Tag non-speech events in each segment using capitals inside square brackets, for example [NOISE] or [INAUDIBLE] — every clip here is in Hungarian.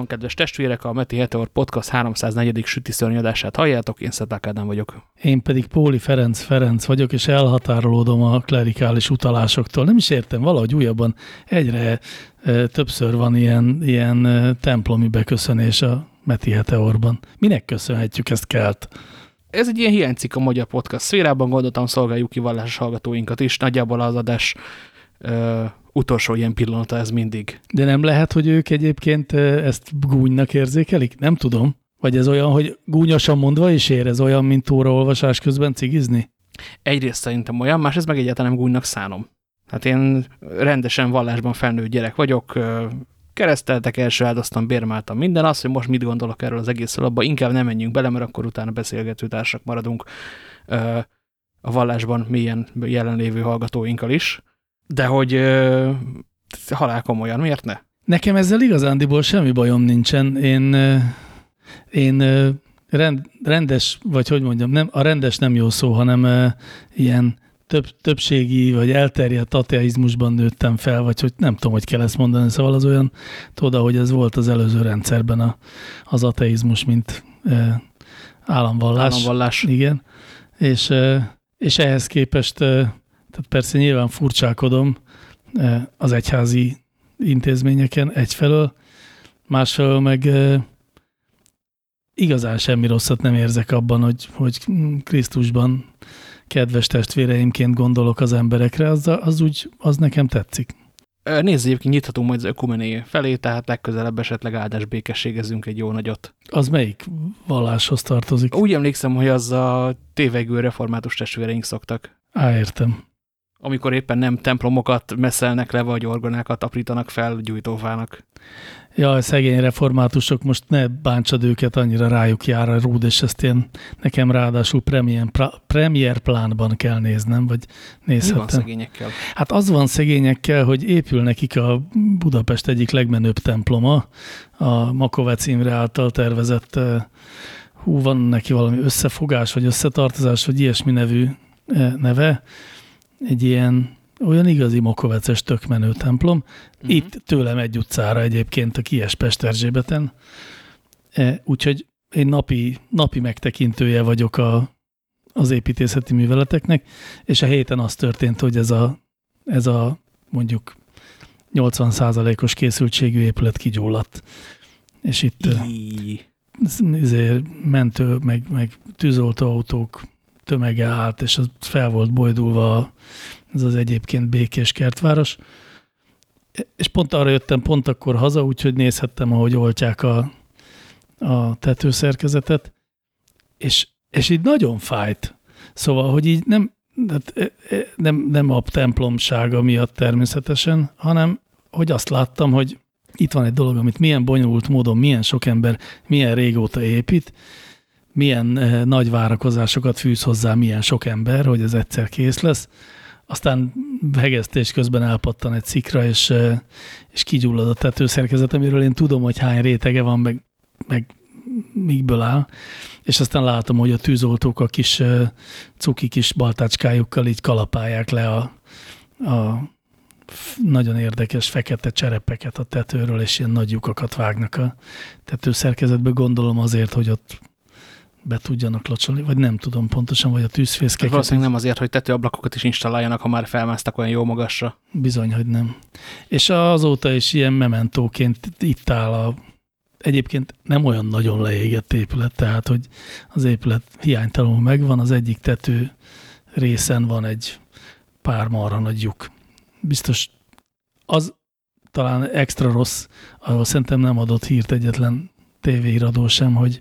adásban, kedves testvérek, a Meti Heteor Podcast 304. sütiszörnyadását halljátok, én Szeták Ádám vagyok. Én pedig Póli Ferenc Ferenc vagyok, és elhatárolódom a klerikális utalásoktól. Nem is értem, valahogy újabban egyre e, többször van ilyen, ilyen e, templomi beköszönés a Meti Heteorban. Minek köszönhetjük ezt kelt? Ez egy ilyen hiányzik a magyar podcast szférában, gondoltam szolgáljuk ki vallásos hallgatóinkat is, nagyjából az adás utolsó ilyen pillanata ez mindig. De nem lehet, hogy ők egyébként ezt gúnynak érzékelik? Nem tudom. Vagy ez olyan, hogy gúnyosan mondva is ér, ez olyan, mint olvasás közben cigizni? Egyrészt szerintem olyan, másrészt meg egyáltalán nem gúnynak szánom. Hát én rendesen vallásban felnőtt gyerek vagyok, kereszteltek, első áldoztam, bérmáltam minden. Az, hogy most mit gondolok erről az egészről, abban inkább nem menjünk bele, mert akkor utána beszélgető társak maradunk a vallásban mélyen jelenlévő hallgatóinkkal is. De hogy ö, halál komolyan, miért ne? Nekem ezzel igazándiból semmi bajom nincsen. Én, én rend, rendes, vagy hogy mondjam, nem, a rendes nem jó szó, hanem ilyen több, többségi vagy elterjedt ateizmusban nőttem fel, vagy hogy nem tudom, hogy kell ezt mondani, szóval az olyan, tudod, hogy ez volt az előző rendszerben a, az ateizmus, mint e, államvallás. Államvallás. Igen. És, e, és ehhez képest e, tehát persze nyilván furcsálkodom eh, az egyházi intézményeken egyfelől, másfelől meg eh, igazán semmi rosszat nem érzek abban, hogy, hogy Krisztusban kedves testvéreimként gondolok az emberekre, az, az úgy, az nekem tetszik. Nézd, egyébként nyithatunk majd az ökumené felé, tehát legközelebb esetleg áldás békességezünk egy jó nagyot. Az melyik valláshoz tartozik? Úgy emlékszem, hogy az a tévegő református testvéreink szoktak. Á, értem amikor éppen nem templomokat messzelnek le, vagy orgonákat aprítanak fel gyújtófának. Ja, szegény reformátusok, most ne bántsad őket, annyira rájuk jár a rúd, és ezt én nekem ráadásul premier, premier plánban kell néznem, vagy nézhetem. Mi van szegényekkel? Hát az van szegényekkel, hogy épül nekik a Budapest egyik legmenőbb temploma, a Makovec Imre által tervezett, eh, hú, van neki valami összefogás, vagy összetartozás, vagy ilyesmi nevű eh, neve, egy ilyen olyan igazi mokoveces tökmenő templom. Uh mhm. -huh. Itt tőlem egy utcára egyébként a Kies Pesterzsébeten. E, úgyhogy én napi, napi megtekintője vagyok a, az építészeti műveleteknek, és a héten az történt, hogy ez a, ez a mondjuk 80%-os készültségű épület kigyulladt. És itt ezért mentő, meg, meg tűzoltóautók tömege állt, és az fel volt bojdulva ez az egyébként békés kertváros. És pont arra jöttem pont akkor haza, úgyhogy nézhettem, ahogy oltják a, a tetőszerkezetet, és, és így nagyon fájt. Szóval, hogy így nem, e, e, nem, nem a templomsága miatt természetesen, hanem hogy azt láttam, hogy itt van egy dolog, amit milyen bonyolult módon, milyen sok ember, milyen régóta épít, milyen eh, nagy várakozásokat fűz hozzá milyen sok ember, hogy ez egyszer kész lesz. Aztán hegesztés közben elpattan egy szikra, és, eh, és kigyullad a tetőszerkezet, amiről én tudom, hogy hány rétege van, meg, meg mikből áll, és aztán látom, hogy a tűzoltók a kis eh, cuki kis baltácskájukkal így kalapálják le a, a nagyon érdekes fekete cserepeket a tetőről, és ilyen nagy lyukakat vágnak a tetőszerkezetbe, gondolom azért, hogy ott be tudjanak locsolni, vagy nem tudom pontosan, vagy a tűzfészkeket. Valószínűleg nem azért, hogy tetőablakokat is installáljanak, ha már felmásztak olyan jó magasra. Bizony, hogy nem. És azóta is ilyen mementóként itt áll a egyébként nem olyan nagyon leégett épület, tehát hogy az épület hiánytalanul megvan, az egyik tető részen van egy pár marra nagy lyuk. Biztos az talán extra rossz, ahol szerintem nem adott hírt egyetlen tévéiradó sem, hogy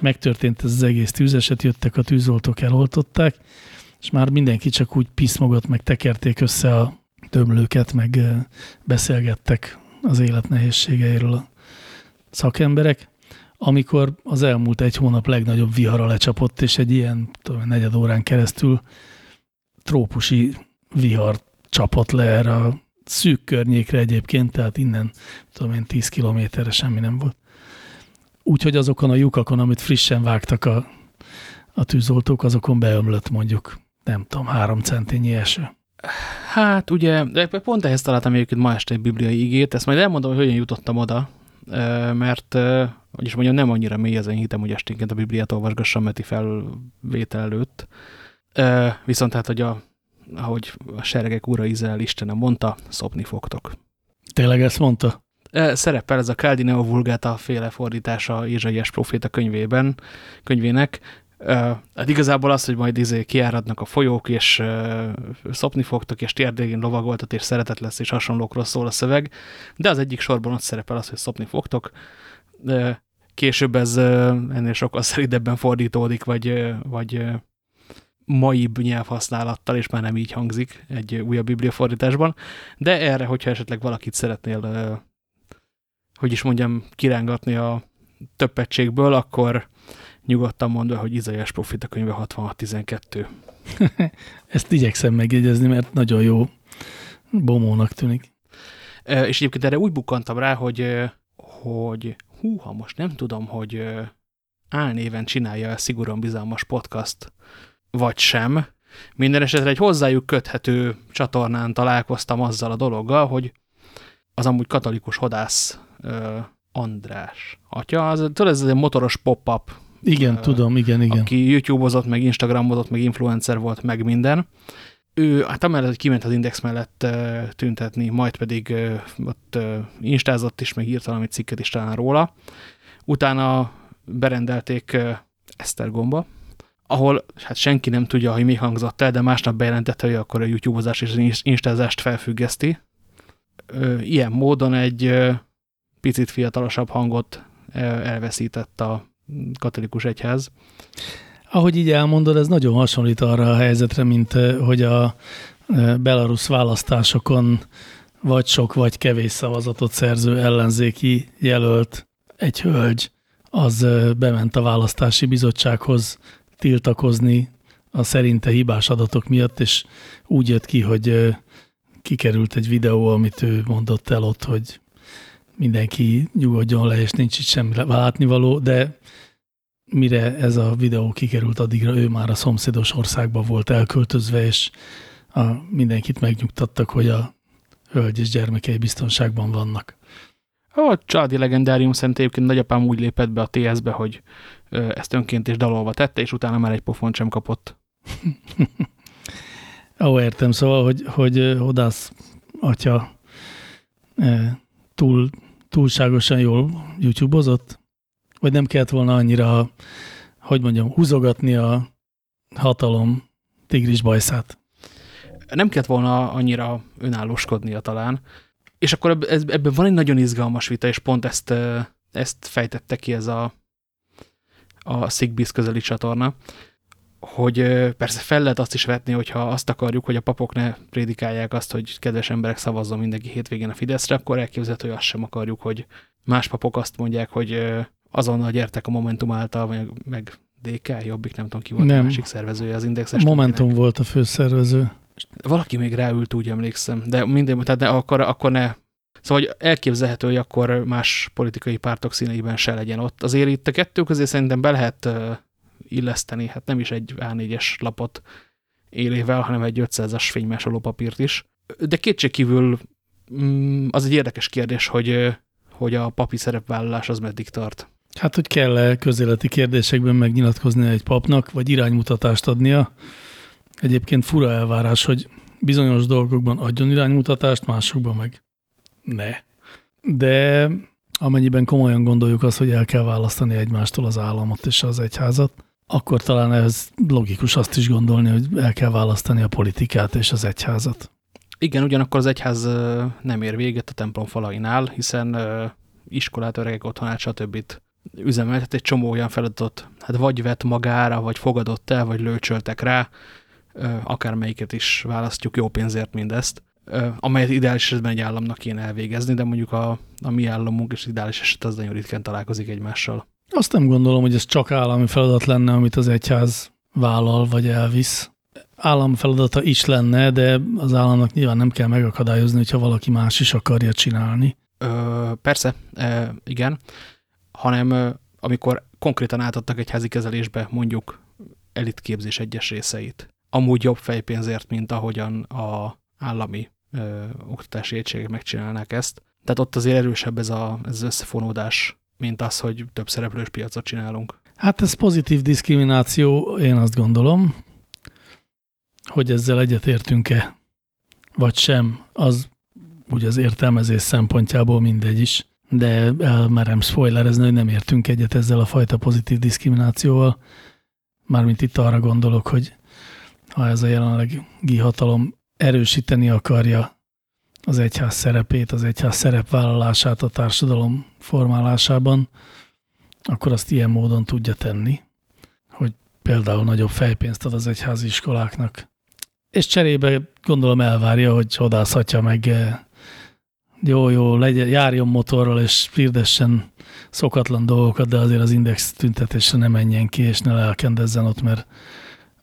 megtörtént ez az egész tűzeset, jöttek a tűzoltók, eloltották, és már mindenki csak úgy piszmogott, meg tekerték össze a tömlőket, meg beszélgettek az élet nehézségeiről a szakemberek, amikor az elmúlt egy hónap legnagyobb vihara lecsapott, és egy ilyen tudom, negyed órán keresztül trópusi vihar csapott le erre a szűk környékre egyébként, tehát innen tudom én 10 kilométerre semmi nem volt. Úgyhogy azokon a lyukakon, amit frissen vágtak a, a tűzoltók, azokon beömlött mondjuk, nem tudom, három centinyi eső. Hát ugye, pont ehhez találtam egyébként ma este egy bibliai igét, ezt majd elmondom, hogy hogyan jutottam oda. mert, hogy is mondjam, nem annyira mély ezen hitem, hogy esténként a Bibliát olvasgassam Meti felvétel előtt. Viszont hát, hogy a, ahogy a seregek ura Izrael Istene mondta, szopni fogtok. Tényleg ezt mondta? Szerepel ez a Caldineo Vulgata féle fordítása Izsaiás proféta könyvében, könyvének, hát igazából az, hogy majd izé kiáradnak a folyók, és uh, szopni fogtok, és térdégén lovagoltat, és szeretet lesz, és hasonlókról szól a szöveg, de az egyik sorban ott szerepel az, hogy szopni fogtok. Később ez ennél sokkal szeridebben fordítódik, vagy, vagy maibb nyelvhasználattal, és már nem így hangzik egy újabb bibliafordításban, de erre, hogyha esetleg valakit szeretnél, hogy is mondjam, kirángatni a többetségből, akkor nyugodtan mondva, hogy Izaiás Profita könyve 6612. [LAUGHS] Ezt igyekszem megjegyezni, mert nagyon jó bomónak tűnik. E, és egyébként erre úgy bukkantam rá, hogy, hogy húha, most nem tudom, hogy álnéven csinálja a szigorúan bizalmas podcast, vagy sem. Minden esetre egy hozzájuk köthető csatornán találkoztam azzal a dologgal, hogy az amúgy katolikus hodász András atya, az, tudod, ez egy motoros pop-up igen, uh, tudom, igen, igen. Aki YouTube-ozott, meg Instagramozott, meg influencer volt, meg minden. Ő, hát amellett, hogy kiment az Index mellett uh, tüntetni, majd pedig uh, ott uh, instázott is, meg írt valami cikket is talán róla. Utána berendelték uh, Esztergomba, ahol hát senki nem tudja, hogy mi hangzott el, de másnap bejelentette, hogy akkor a YouTube-ozás és az instázást felfüggeszti. Ilyen módon egy picit fiatalosabb hangot elveszített a katolikus egyház. Ahogy így elmondod, ez nagyon hasonlít arra a helyzetre, mint hogy a belarusz választásokon vagy sok, vagy kevés szavazatot szerző ellenzéki jelölt egy hölgy, az bement a választási bizottsághoz tiltakozni a szerinte hibás adatok miatt, és úgy jött ki, hogy kikerült egy videó, amit ő mondott el ott, hogy mindenki nyugodjon le, és nincs itt semmi látnivaló, de mire ez a videó kikerült, addigra ő már a szomszédos országba volt elköltözve, és a, mindenkit megnyugtattak, hogy a hölgy és gyermekei biztonságban vannak. A családi legendárium szerint egyébként nagyapám úgy lépett be a TS-be, hogy ezt önként és dalolva tette, és utána már egy pofont sem kapott. [LAUGHS] Ó, értem, szóval, hogy, hogy Hodász atya túl, túlságosan jól YouTube-ozott? Vagy nem kellett volna annyira, hogy mondjam, húzogatni a hatalom tigris bajszát? Nem kellett volna annyira önállóskodnia talán. És akkor ebben van egy nagyon izgalmas vita, és pont ezt, ezt fejtette ki ez a, a Szigbiz közeli csatorna, hogy persze fel lehet azt is vetni, hogyha azt akarjuk, hogy a papok ne prédikálják azt, hogy kedves emberek szavazzon mindenki hétvégén a Fideszre, akkor elképzelhető, hogy azt sem akarjuk, hogy más papok azt mondják, hogy azonnal gyertek a Momentum által, vagy meg DK, Jobbik, nem tudom ki volt nem. a másik szervezője az Indexes. Momentum többinek. volt a főszervező. Valaki még ráült, úgy emlékszem, de minden, tehát ne, akkor, akkor ne. Szóval hogy elképzelhető, hogy akkor más politikai pártok színeiben se legyen ott. Azért itt a kettő közé szerintem be lehet illeszteni, hát nem is egy A4-es lapot élével, hanem egy 500-as fénymásoló papírt is. De kétségkívül mm, az egy érdekes kérdés, hogy, hogy a papi szerepvállalás az meddig tart. Hát, hogy kell-e közéleti kérdésekben megnyilatkozni egy papnak, vagy iránymutatást adnia. Egyébként fura elvárás, hogy bizonyos dolgokban adjon iránymutatást, másokban meg ne. De amennyiben komolyan gondoljuk azt, hogy el kell választani egymástól az államot és az egyházat, akkor talán ez logikus azt is gondolni, hogy el kell választani a politikát és az egyházat. Igen, ugyanakkor az egyház nem ér véget a templom falainál, hiszen iskolát, öregek otthonát, stb üzemeltet egy csomó olyan feladatot, hát vagy vett magára, vagy fogadott el, vagy lőcsöltek rá, akármelyiket is választjuk jó pénzért mindezt, amelyet ideális esetben egy államnak kéne elvégezni, de mondjuk a, a mi államunk és ideális eset az nagyon ritkán találkozik egymással. Azt nem gondolom, hogy ez csak állami feladat lenne, amit az egyház vállal vagy elvisz. Állam feladata is lenne, de az államnak nyilván nem kell megakadályozni, hogyha valaki más is akarja csinálni. Ö, persze, e, igen hanem amikor konkrétan átadtak egy házi kezelésbe mondjuk elitképzés egyes részeit. Amúgy jobb fejpénzért, mint ahogyan a állami ö, oktatási egységek megcsinálnák ezt, Tehát ott azért erősebb ez, a, ez az összefonódás, mint az, hogy több szereplős piacot csinálunk. Hát ez pozitív diszkrimináció, én azt gondolom, hogy ezzel egyetértünk-e, vagy sem, az ugye az értelmezés szempontjából mindegy is, de elmerem spoilerezni, hogy nem értünk egyet ezzel a fajta pozitív diszkriminációval. Mármint itt arra gondolok, hogy ha ez a jelenlegi hatalom erősíteni akarja az egyház szerepét, az egyház szerepvállalását a társadalom formálásában, akkor azt ilyen módon tudja tenni, hogy például nagyobb fejpénzt ad az egyházi iskoláknak. És cserébe gondolom elvárja, hogy hodázhatja meg eh, jó, jó, legyen, járjon motorral, és firdessen szokatlan dolgokat, de azért az index tüntetésre ne menjen ki, és ne lelkendezzen ott, mert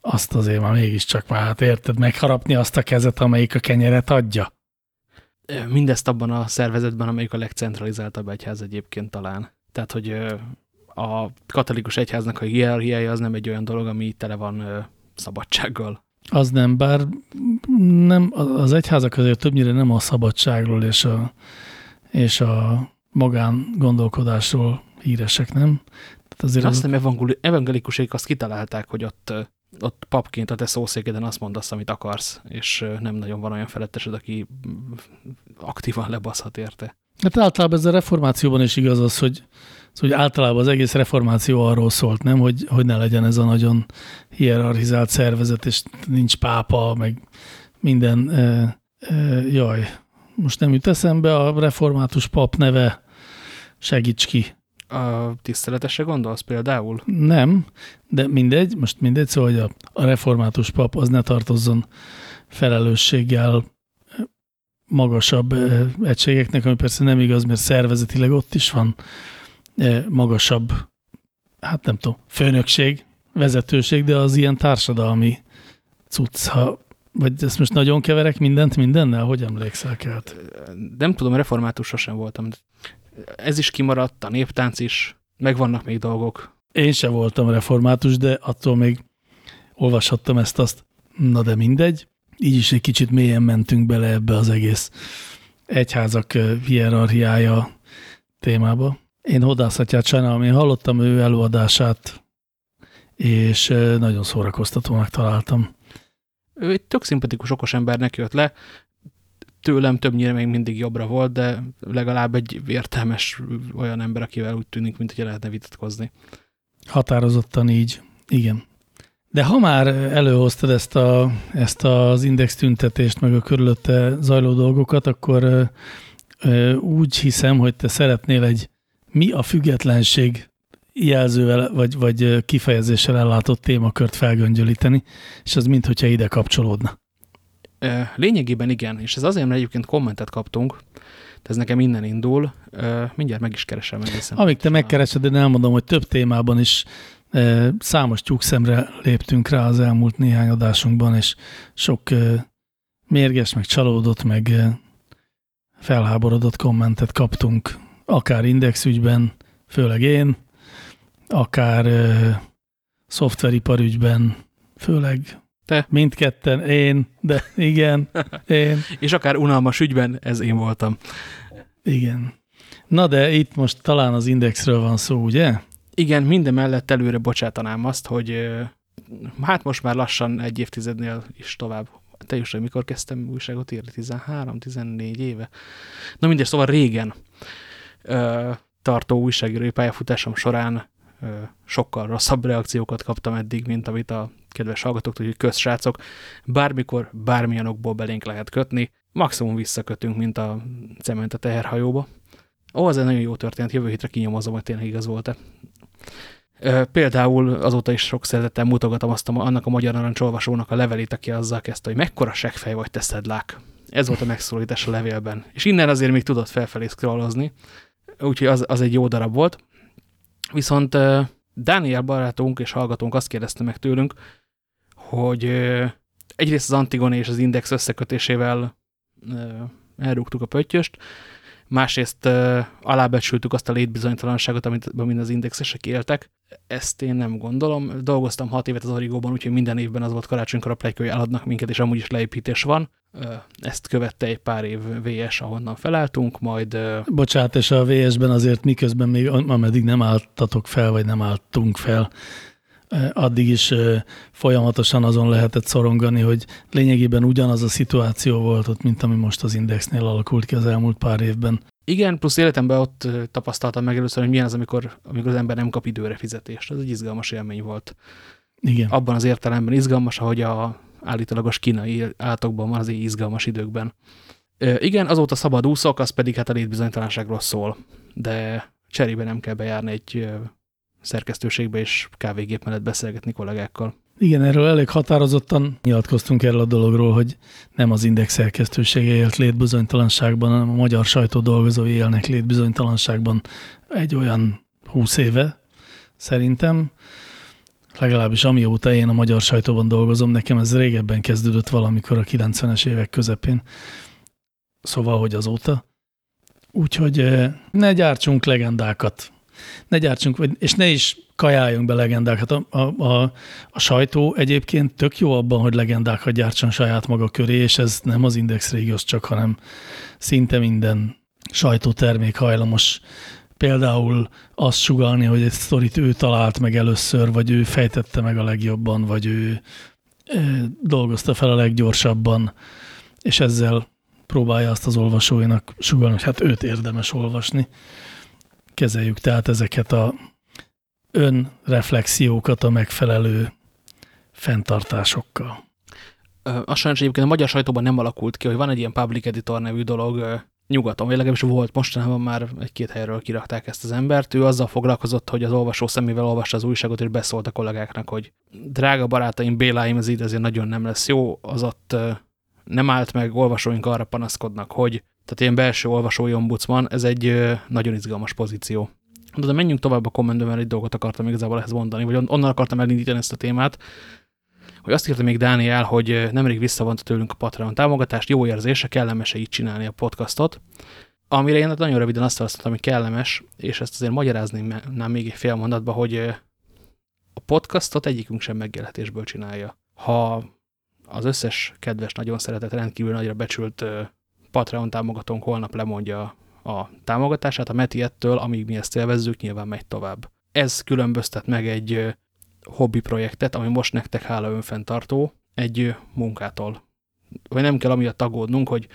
azt azért már mégiscsak már, hát érted, megharapni azt a kezet, amelyik a kenyeret adja. Mindezt abban a szervezetben, amelyik a legcentralizáltabb egyház egyébként talán. Tehát, hogy a katolikus egyháznak a hierarchiája az nem egy olyan dolog, ami tele van szabadsággal. Az nem, bár nem, az egyházak azért többnyire nem a szabadságról és a, és a magán gondolkodásról híresek, nem? Tehát azért azt az... nem evangelikusék azt kitalálták, hogy ott, ott papként a te szószékeden azt mondasz, amit akarsz, és nem nagyon van olyan felettesed, aki aktívan lebaszhat érte. Hát általában ez a reformációban is igaz az, hogy, hogy általában az egész reformáció arról szólt, nem, hogy, hogy ne legyen ez a nagyon hierarchizált szervezet, és nincs pápa, meg minden, e, e, jaj, most nem jut eszembe a református pap neve, segíts ki. A tiszteletesre gondolsz például? Nem, de mindegy, most mindegy, szóval, hogy a, a református pap az ne tartozzon felelősséggel magasabb egységeknek, ami persze nem igaz, mert szervezetileg ott is van magasabb, hát nem tudom, főnökség, vezetőség, de az ilyen társadalmi cucc, ha vagy ezt most nagyon keverek mindent mindennel? Hogy emlékszel kelt? Nem tudom, református sosem voltam. Ez is kimaradt, a néptánc is, meg vannak még dolgok. Én se voltam református, de attól még olvashattam ezt-azt. Na de mindegy. Így is egy kicsit mélyen mentünk bele ebbe az egész egyházak hierarchiája témába. Én hodászatját sajnálom, én hallottam ő előadását, és nagyon szórakoztatónak találtam. Ő egy tök szimpatikus, okos embernek jött le, tőlem többnyire még mindig jobbra volt, de legalább egy értelmes olyan ember, akivel úgy tűnik, mint hogy lehetne vitatkozni. Határozottan így, igen. De ha már előhoztad ezt, a, ezt az index tüntetést, meg a körülötte zajló dolgokat, akkor úgy hiszem, hogy te szeretnél egy mi a függetlenség jelzővel vagy, vagy kifejezéssel ellátott témakört felgöngyölíteni, és az minthogyha ide kapcsolódna. Lényegében igen, és ez azért, mert egyébként kommentet kaptunk, de ez nekem innen indul, mindjárt meg is keresem egészen. Amíg te megkeresed, én elmondom, hogy több témában is számos tyúkszemre léptünk rá az elmúlt néhány adásunkban, és sok mérges, meg csalódott, meg felháborodott kommentet kaptunk akár indexügyben, főleg én, akár ö, szoftveriparügyben, főleg te. Mindketten én, de igen, én. És akár unalmas ügyben, ez én voltam. Igen. Na de itt most talán az indexről van szó, ugye? Igen, minden mellett előre bocsátanám azt, hogy hát most már lassan egy évtizednél is tovább. Te is, hogy mikor kezdtem újságot írni? 13-14 éve? Na mindegy, szóval régen tartó újságírói pályafutásom során sokkal rosszabb reakciókat kaptam eddig, mint amit a kedves hallgatók, hogy közsrácok, bármikor, bármilyen okból belénk lehet kötni, maximum visszakötünk, mint a cement a teherhajóba. Ó, ez egy nagyon jó történet, jövő hétre kinyomozom, hogy tényleg igaz volt-e. Például azóta is sok szeretettel mutogatom azt a, annak a magyar narancsolvasónak a levelét, aki azzal kezdte, hogy mekkora segfej vagy teszedlák. Ez volt a megszólítás a levélben. És innen azért még tudott felfelé scrollozni úgyhogy az, az egy jó darab volt. Viszont Daniel barátunk és hallgatónk azt kérdezte meg tőlünk, hogy egyrészt az Antigone és az Index összekötésével elrúgtuk a pöttyöst, másrészt alábecsültük azt a létbizonytalanságot, amit, amit az indexesek éltek. Ezt én nem gondolom. Dolgoztam hat évet az Origóban, úgyhogy minden évben az volt karácsonykor a plejk, hogy eladnak minket, és amúgy is leépítés van. Ezt követte egy pár év VS, ahonnan felálltunk, majd... Bocsát, és a VS-ben azért miközben még, ameddig nem álltatok fel, vagy nem álltunk fel, addig is folyamatosan azon lehetett szorongani, hogy lényegében ugyanaz a szituáció volt ott, mint ami most az Indexnél alakult ki az elmúlt pár évben. Igen, plusz életemben ott tapasztaltam meg először, hogy milyen az, amikor, amikor az ember nem kap időre fizetést. Ez egy izgalmas élmény volt. Igen. Abban az értelemben izgalmas, ahogy a állítólagos kínai állatokban van az izgalmas időkben. Igen, azóta szabad úszok, az pedig hát a létbizonytalanságról szól, de cserébe nem kell bejárni egy szerkesztőségbe és kávégép mellett beszélgetni kollégákkal. Igen, erről elég határozottan nyilatkoztunk erről a dologról, hogy nem az Index szerkesztősége élt létbizonytalanságban, hanem a magyar sajtó dolgozói élnek létbizonytalanságban egy olyan húsz éve, szerintem. Legalábbis amióta én a magyar sajtóban dolgozom, nekem ez régebben kezdődött valamikor a 90-es évek közepén. Szóval, hogy azóta. Úgyhogy eh, ne gyártsunk legendákat ne gyártsunk, és ne is kajáljunk be legendákat. A, a, a, a sajtó egyébként tök jó abban, hogy legendákat gyártson saját maga köré, és ez nem az Index Régiós csak, hanem szinte minden sajtótermék hajlamos például azt sugalni, hogy egy sztorit ő talált meg először, vagy ő fejtette meg a legjobban, vagy ő dolgozta fel a leggyorsabban, és ezzel próbálja azt az olvasóinak sugalni, hogy hát őt érdemes olvasni kezeljük tehát ezeket a önreflexiókat a megfelelő fenntartásokkal. Azt sajnos egyébként a magyar sajtóban nem alakult ki, hogy van egy ilyen public editor nevű dolog nyugaton, vagy legalábbis volt, mostanában már egy-két helyről kirakták ezt az embert. Ő azzal foglalkozott, hogy az olvasó szemével olvasta az újságot, és beszólt a kollégáknak, hogy drága barátaim, Béláim, ez így azért nagyon nem lesz jó, az ott nem állt meg, olvasóink arra panaszkodnak, hogy tehát ilyen belső olvasói ombudsman, ez egy nagyon izgalmas pozíció. De, de menjünk tovább a kommentben, mert egy dolgot akartam igazából ehhez mondani, vagy onnan akartam elindítani ezt a témát, hogy azt írta még Dániel, hogy nemrég visszavonta tőlünk a Patreon támogatást, jó érzése, kellemes -e így csinálni a podcastot, amire én nagyon röviden azt választottam, hogy kellemes, és ezt azért magyarázném még egy fél mondatba, hogy a podcastot egyikünk sem megélhetésből csinálja. Ha az összes kedves, nagyon szeretett, rendkívül nagyra becsült Patreon támogatónk holnap lemondja a támogatását, a Meti ettől, amíg mi ezt élvezzük, nyilván megy tovább. Ez különböztet meg egy hobbi projektet, ami most nektek hála önfenntartó, egy munkától. Vagy nem kell amiatt aggódnunk, hogy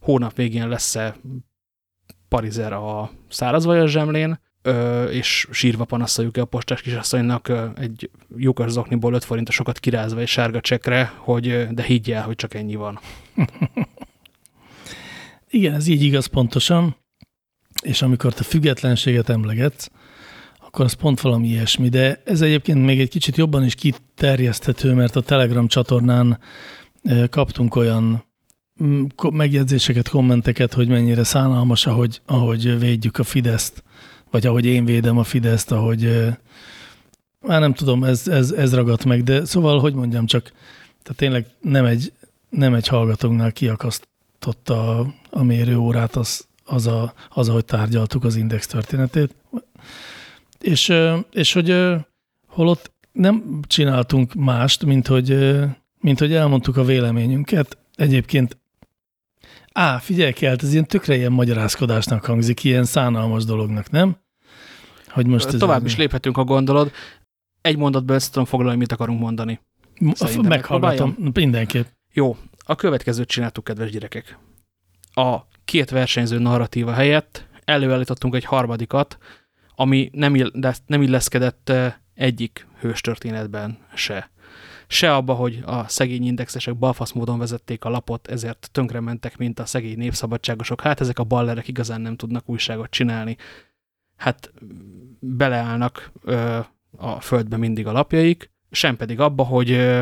hónap végén lesz-e parizer a szárazvajas zsemlén, és sírva panaszoljuk a postás kisasszonynak egy lyukas zokniból 5 forintosokat kirázva egy sárga csekre, hogy de higgyel, hogy csak ennyi van. Igen, ez így igaz pontosan, és amikor te függetlenséget emlegetsz, akkor az pont valami ilyesmi, de ez egyébként még egy kicsit jobban is kiterjeszthető, mert a Telegram csatornán kaptunk olyan mm, megjegyzéseket, kommenteket, hogy mennyire szánalmas, ahogy, ahogy védjük a Fideszt, vagy ahogy én védem a Fideszt, ahogy már nem tudom, ez, ez, ez ragadt meg, de szóval, hogy mondjam, csak tehát tényleg nem egy, nem egy hallgatónknál kiakaszt, megváltoztatta a, a mérőórát, az, az, a, az, ahogy tárgyaltuk az index történetét. És, és hogy holott nem csináltunk mást, mint hogy, mint hogy elmondtuk a véleményünket. Egyébként Á, figyelj kell, ez ilyen tökre ilyen magyarázkodásnak hangzik, ilyen szánalmas dolognak, nem? Hogy most Tovább is léphetünk, a gondolod. Egy mondatban ezt tudom foglalni, mit akarunk mondani. Meghallgatom, mindenképp. Jó, a következőt csináltuk, kedves gyerekek. A két versenyző narratíva helyett előállítottunk egy harmadikat, ami nem, ill nem illeszkedett egyik hőstörténetben se. Se abba, hogy a szegény indexesek balfasz módon vezették a lapot, ezért tönkrementek, mint a szegény népszabadságosok. Hát ezek a ballerek igazán nem tudnak újságot csinálni. Hát beleállnak ö, a földbe mindig a lapjaik, sem pedig abba, hogy ö,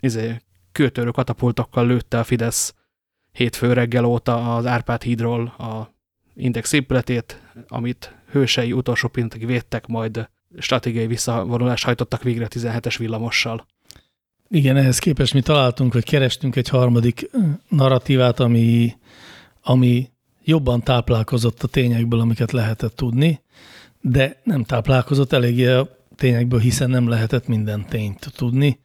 izé, kőtörő katapultokkal lőtte a Fidesz hétfő reggel óta az Árpád hídról a Index épületét, amit hősei utolsó pillanatig védtek, majd stratégiai visszavonulást hajtottak végre 17-es villamossal. Igen, ehhez képest mi találtunk, vagy kerestünk egy harmadik narratívát, ami, ami jobban táplálkozott a tényekből, amiket lehetett tudni, de nem táplálkozott eléggé a tényekből, hiszen nem lehetett minden tényt tudni.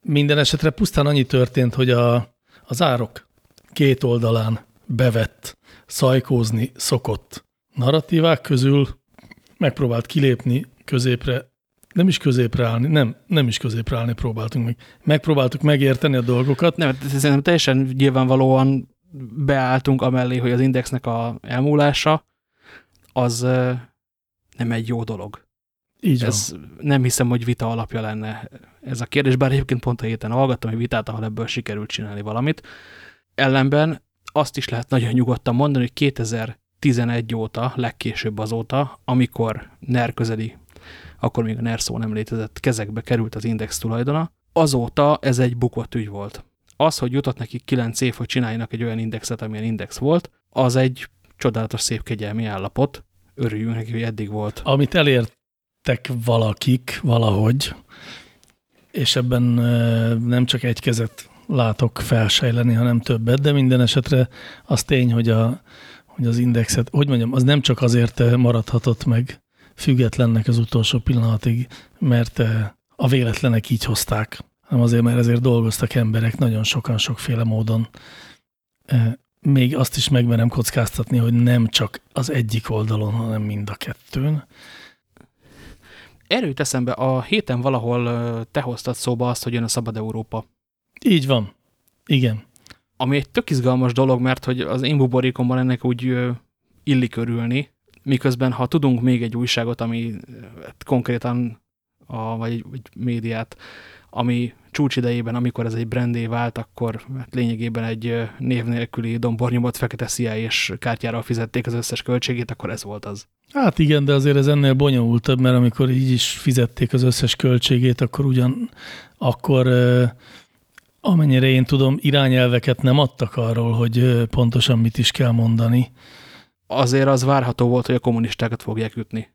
Minden esetre pusztán annyi történt, hogy a, az árok két oldalán bevett, szajkózni szokott narratívák közül megpróbált kilépni középre, nem is középre állni, nem, nem is középre állni próbáltunk meg. Megpróbáltuk megérteni a dolgokat. Nem, szerintem teljesen nyilvánvalóan beálltunk amellé, hogy az indexnek a elmúlása az nem egy jó dolog. Így ez van. nem hiszem, hogy vita alapja lenne ez a kérdés, bár egyébként pont a héten hallgattam egy vitát, ahol ebből sikerült csinálni valamit. Ellenben azt is lehet nagyon nyugodtan mondani, hogy 2011 óta, legkésőbb azóta, amikor NER közeli, akkor még a NER szó nem létezett, kezekbe került az index tulajdona, azóta ez egy bukott ügy volt. Az, hogy jutott nekik 9 év, hogy csináljanak egy olyan indexet, amilyen index volt, az egy csodálatos szép kegyelmi állapot. Örüljünk neki, hogy eddig volt. Amit elértek valakik valahogy, és ebben nem csak egy kezet látok felsejleni, hanem többet, de minden esetre az tény, hogy, a, hogy az indexet, hogy mondjam, az nem csak azért maradhatott meg függetlennek az utolsó pillanatig, mert a véletlenek így hozták, hanem azért, mert ezért dolgoztak emberek nagyon sokan, sokféle módon. Még azt is megmerem kockáztatni, hogy nem csak az egyik oldalon, hanem mind a kettőn. Erőt eszembe, a héten valahol te hoztad szóba azt, hogy jön a Szabad Európa. Így van. Igen. Ami egy tök izgalmas dolog, mert hogy az én buborékomban ennek úgy illik örülni, miközben ha tudunk még egy újságot, ami hát konkrétan, a, vagy egy, egy médiát, ami csúcsidejében, amikor ez egy brandé vált, akkor hát lényegében egy név nélküli dombornyomot fekete szia és kártyára fizették az összes költségét, akkor ez volt az. Hát igen, de azért ez ennél bonyolultabb, mert amikor így is fizették az összes költségét, akkor ugyan, akkor amennyire én tudom, irányelveket nem adtak arról, hogy pontosan mit is kell mondani. Azért az várható volt, hogy a kommunistákat fogják ütni.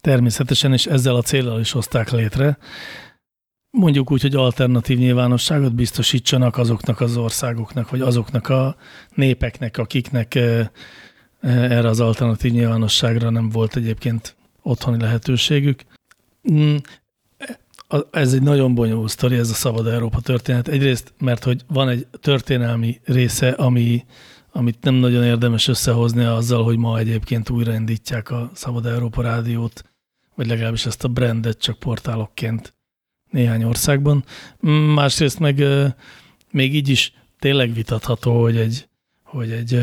Természetesen, és ezzel a célral is hozták létre. Mondjuk úgy, hogy alternatív nyilvánosságot biztosítsanak azoknak az országoknak, vagy azoknak a népeknek, akiknek erre az alternatív nyilvánosságra nem volt egyébként otthoni lehetőségük. Ez egy nagyon bonyolult sztori, ez a Szabad Európa történet. Egyrészt, mert hogy van egy történelmi része, ami, amit nem nagyon érdemes összehozni azzal, hogy ma egyébként újraindítják a Szabad Európa rádiót, vagy legalábbis ezt a brandet csak portálokként néhány országban. Másrészt meg még így is tényleg vitatható, hogy egy, hogy egy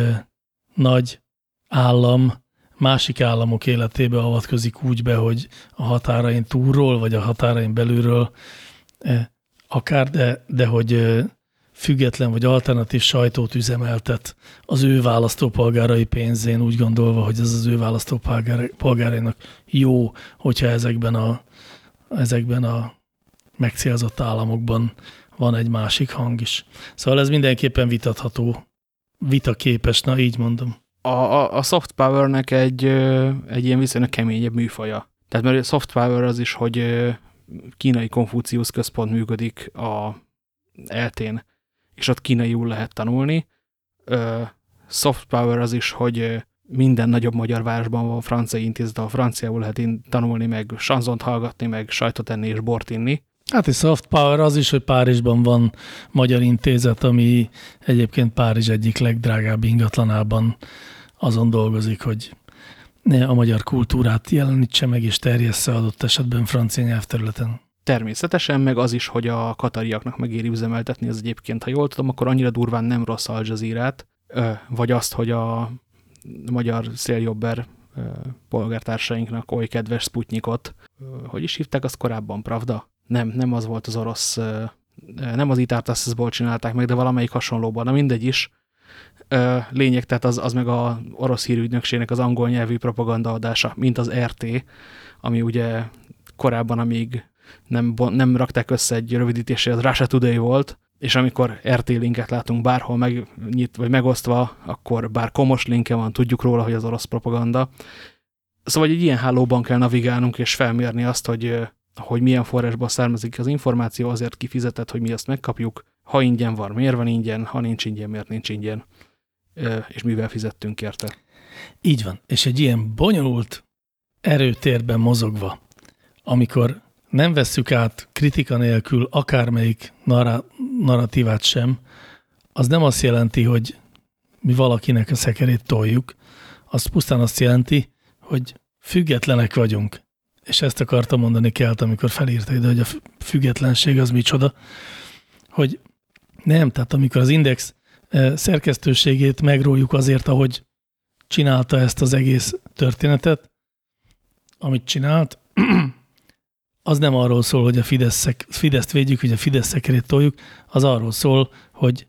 nagy állam másik államok életébe avatkozik úgy be, hogy a határain túlról, vagy a határain belülről akár, de, de hogy független vagy alternatív sajtót üzemeltet az ő választópolgárai pénzén, úgy gondolva, hogy ez az ő választópolgárainak jó, hogyha ezekben a, ezekben a megcélzott államokban van egy másik hang is. Szóval ez mindenképpen vitatható, vitaképes, na így mondom. A, a, a soft powernek egy, egy ilyen viszonylag keményebb műfaja. Tehát mert a soft power az is, hogy kínai Konfúciusz központ működik a eltén, és ott kínaiul lehet tanulni. Soft power az is, hogy minden nagyobb magyar városban van francia intézet, ahol franciául lehet tanulni, meg sanzont hallgatni, meg sajtot enni és bort inni. Hát egy soft power az is, hogy Párizsban van magyar intézet, ami egyébként Párizs egyik legdrágább ingatlanában azon dolgozik, hogy a magyar kultúrát jelenítse meg és terjessze adott esetben francia nyelvterületen. Természetesen, meg az is, hogy a katariaknak megéri üzemeltetni, az egyébként, ha jól tudom, akkor annyira durván nem rossz Al Jazeera-t, vagy azt, hogy a magyar széljobber polgártársainknak oly kedves Sputnikot, hogy is hívták, az korábban, Pravda? Nem, nem az volt az orosz, nem az Itartasszból csinálták meg, de valamelyik hasonlóban, de mindegy is. Lényeg, tehát az, az meg a orosz hírügynökségnek az angol nyelvű propagandaadása, mint az RT, ami ugye korábban, amíg nem, nem rakták össze egy rövidítésé, az Russia Today volt, és amikor RT linket látunk bárhol megnyit, vagy megosztva, akkor bár komos linke van, tudjuk róla, hogy az orosz propaganda. Szóval egy ilyen hálóban kell navigálnunk, és felmérni azt, hogy hogy milyen forrásból származik az információ, azért kifizetett, hogy mi azt megkapjuk. Ha ingyen van, miért van ingyen, ha nincs ingyen, miért nincs ingyen, és mivel fizettünk érte. Így van. És egy ilyen bonyolult erőtérben mozogva, amikor nem vesszük át kritika nélkül akármelyik narra narratívát sem, az nem azt jelenti, hogy mi valakinek a szekerét toljuk, az pusztán azt jelenti, hogy függetlenek vagyunk. És ezt akartam mondani kell, amikor felírta ide, hogy a függetlenség az micsoda, hogy nem, tehát amikor az Index eh, szerkesztőségét megrójuk azért, ahogy csinálta ezt az egész történetet, amit csinált, [CLEARS THROAT] az nem arról szól, hogy a Fidesz, Fideszt védjük, hogy a Fidesz szekerét toljuk, az arról szól, hogy,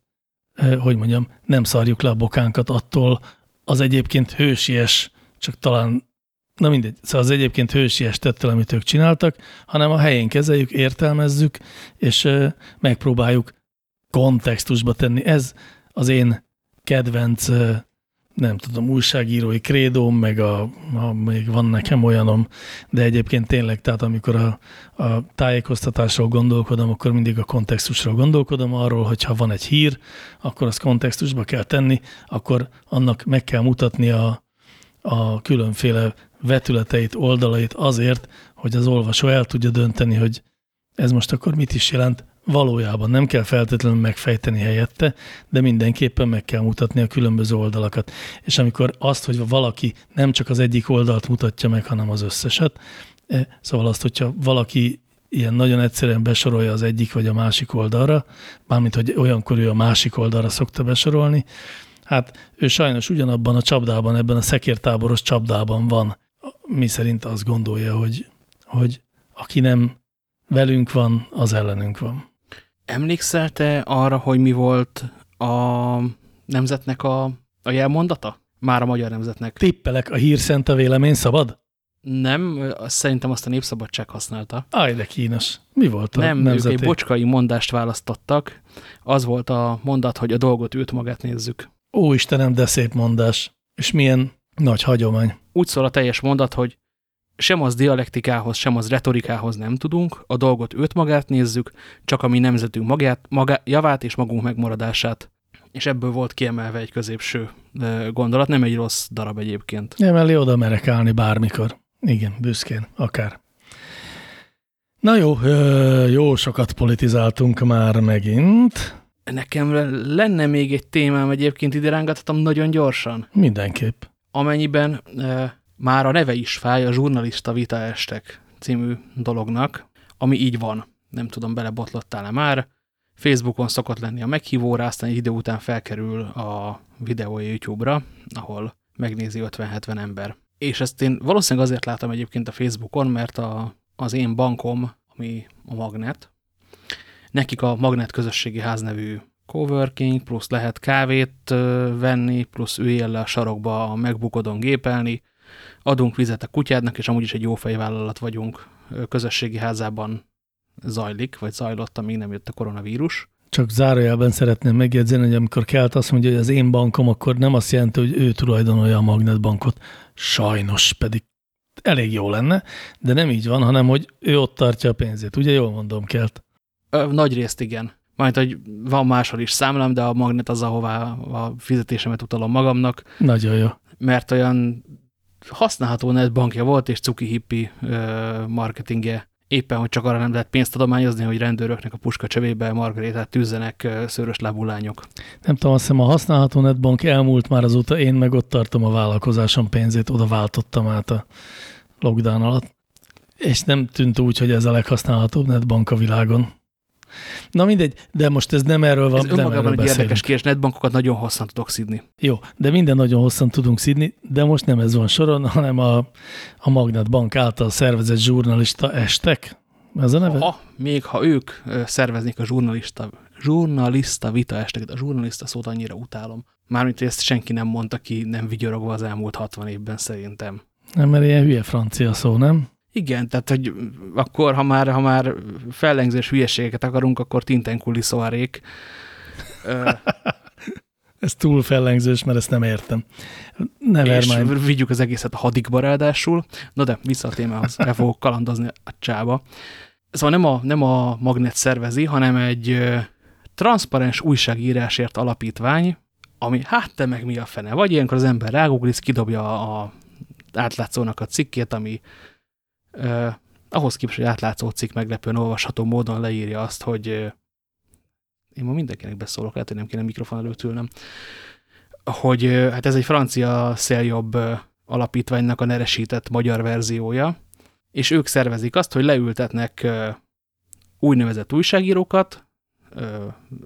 eh, hogy mondjam, nem szarjuk le a bokánkat attól az egyébként hősies, csak talán, na mindegy, szóval az egyébként hősies tettől, amit ők csináltak, hanem a helyén kezeljük, értelmezzük, és megpróbáljuk kontextusba tenni. Ez az én kedvenc nem tudom, újságírói krédóm, meg a, a, még van nekem olyanom, de egyébként tényleg, tehát amikor a, a tájékoztatásról gondolkodom, akkor mindig a kontextusról gondolkodom, arról, hogyha van egy hír, akkor azt kontextusba kell tenni, akkor annak meg kell mutatni a, a különféle vetületeit, oldalait azért, hogy az olvasó el tudja dönteni, hogy ez most akkor mit is jelent, Valójában nem kell feltétlenül megfejteni helyette, de mindenképpen meg kell mutatni a különböző oldalakat. És amikor azt, hogy valaki nem csak az egyik oldalt mutatja meg, hanem az összeset, eh, szóval azt, hogyha valaki ilyen nagyon egyszerűen besorolja az egyik vagy a másik oldalra, mármint, hogy olyankor ő a másik oldalra szokta besorolni, hát ő sajnos ugyanabban a csapdában, ebben a szekértáboros csapdában van, mi szerint azt gondolja, hogy, hogy aki nem velünk van, az ellenünk van. Emlékszel te arra, hogy mi volt a nemzetnek a, a jelmondata? Már a magyar nemzetnek. Tippelek, a hírszent a vélemény szabad? Nem, szerintem azt a Népszabadság használta. Aj, de kínos. Mi volt a Nem, nemzeti? ők egy bocskai mondást választottak. Az volt a mondat, hogy a dolgot őt magát nézzük. Ó, Istenem, de szép mondás. És milyen nagy hagyomány. Úgy szól a teljes mondat, hogy sem az dialektikához, sem az retorikához nem tudunk, a dolgot őt magát nézzük, csak a mi nemzetünk magát, maga, javát és magunk megmaradását. És ebből volt kiemelve egy középső gondolat, nem egy rossz darab egyébként. Emellé oda merek állni bármikor. Igen, büszkén, akár. Na jó, jó sokat politizáltunk már megint. Nekem lenne még egy témám egyébként, ide rángathatom nagyon gyorsan. Mindenképp. Amennyiben már a neve is fáj a zsurnalista vita estek című dolognak, ami így van. Nem tudom, belebotlottál-e már. Facebookon szokott lenni a meghívóra, aztán egy idő után felkerül a videója YouTube-ra, ahol megnézi 50-70 ember. És ezt én valószínűleg azért látom egyébként a Facebookon, mert a, az én bankom, ami a Magnet, nekik a Magnet közösségi ház nevű coworking, plusz lehet kávét venni, plusz üljél le a sarokba a megbukodon gépelni, adunk vizet a kutyádnak, és amúgy is egy jó fejvállalat vagyunk, közösségi házában zajlik, vagy zajlott, amíg nem jött a koronavírus. Csak zárójelben szeretném megjegyzeni, hogy amikor kelt azt mondja, hogy az én bankom, akkor nem azt jelenti, hogy ő tulajdonolja a magnetbankot. Sajnos pedig elég jó lenne, de nem így van, hanem hogy ő ott tartja a pénzét. Ugye jól mondom, kelt? Nagy részt igen. Majd, hogy van máshol is számlám, de a magnet az, ahová a fizetésemet utalom magamnak. Nagyon jó. Mert olyan használható netbankja volt, és cuki hippi marketingje. Éppen, hogy csak arra nem lehet pénzt adományozni, hogy rendőröknek a puska csövébe margarétát tűzzenek szőrös lábú lányok. Nem tudom, azt hiszem a használható netbank elmúlt már azóta, én meg ott tartom a vállalkozásom pénzét, oda váltottam át a lockdown alatt. És nem tűnt úgy, hogy ez a leghasználhatóbb netbank a világon. Na mindegy, de most ez nem erről van. Ez önmagában egy érdekes kérdés, netbankokat nagyon hosszan tudok szidni. Jó, de minden nagyon hosszan tudunk szidni, de most nem ez van soron, hanem a, a Magnet Bank által szervezett zsurnalista estek. Ez a neve? Ha, még ha ők szerveznék a zsurnalista, zsurnalista vita esteket, a zsurnalista szót annyira utálom. Mármint, hogy ezt senki nem mondta ki, nem vigyorogva az elmúlt 60 évben szerintem. Nem, mert ilyen hülye francia szó, nem? Igen, tehát hogy akkor, ha már, ha már fellengzés hülyeségeket akarunk, akkor tintenkuli szóárék. [LAUGHS] Ez túl fellengzős, mert ezt nem értem. Never és vigyük az egészet a hadikba ráadásul. No de, vissza a témához, el fogok kalandozni a csába. Szóval nem a, nem a magnet szervezi, hanem egy transzparens újságírásért alapítvány, ami hát te meg mi a fene. Vagy ilyenkor az ember ráguglisz, kidobja a átlátszónak a cikkét, ami eh, ahhoz képest, hogy átlátszó cikk meglepően olvasható módon leírja azt, hogy én ma mindenkinek beszólok, lehet, hogy nem kéne mikrofon előtt ülnem, hogy hát ez egy francia széljobb alapítványnak a neresített magyar verziója, és ők szervezik azt, hogy leültetnek úgynevezett újságírókat,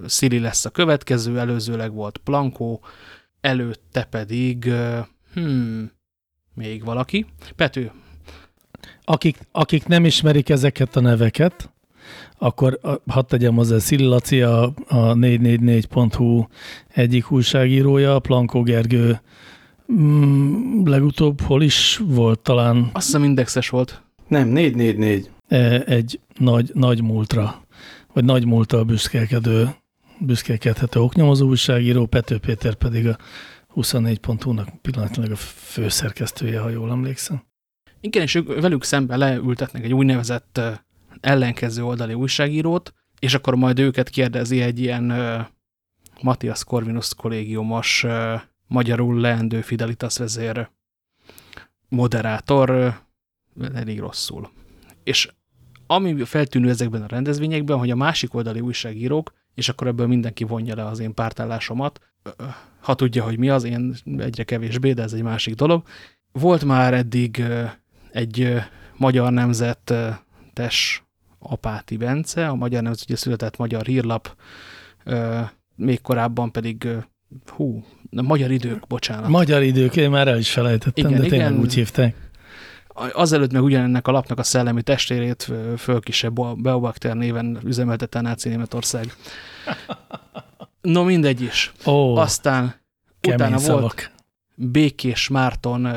Szili lesz a következő, előzőleg volt Plankó, előtte pedig, hmm, még valaki. Pető. Akik, akik nem ismerik ezeket a neveket, akkor hadd tegyem hozzá, Szili Laci a, a 444.hu egyik újságírója, Plankó Gergő mm, legutóbb hol is volt talán? Azt hiszem indexes volt. Nem, 444. E, egy nagy, nagy múltra, vagy nagy múltal büszkélkedő, büszkélkedhető oknyomozó újságíró, Pető Péter pedig a 24.hu-nak pillanatnyilag a főszerkesztője, ha jól emlékszem. Igen, és ők velük szemben leültetnek egy úgynevezett ellenkező oldali újságírót, és akkor majd őket kérdezi egy ilyen Matthias Corvinus kollégiumos magyarul leendő Fidelitas vezér moderátor elég rosszul. És ami feltűnő ezekben a rendezvényekben, hogy a másik oldali újságírók, és akkor ebből mindenki vonja le az én pártállásomat, ha tudja, hogy mi az, én egyre kevésbé, de ez egy másik dolog. Volt már eddig egy magyar nemzetes Apáti Bence, a Magyar Nemzeti Született Magyar Hírlap, még korábban pedig, hú, Magyar Idők, bocsánat. Magyar Idők, én már el is felejtettem, igen, de tényleg igen. úgy hívták. Azelőtt meg ugyanennek a lapnak a szellemi testérét fölkisebb Beobakter néven üzemeltette a náci Németország. [LAUGHS] No mindegy is. Ó, Aztán utána szavak. volt Békés Márton,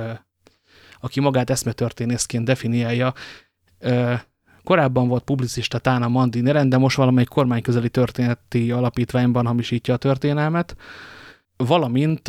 aki magát eszmetörténészként definiálja, Korábban volt publicista Tána Mandi Neren, de most valamelyik kormányközeli történeti alapítványban hamisítja a történelmet, valamint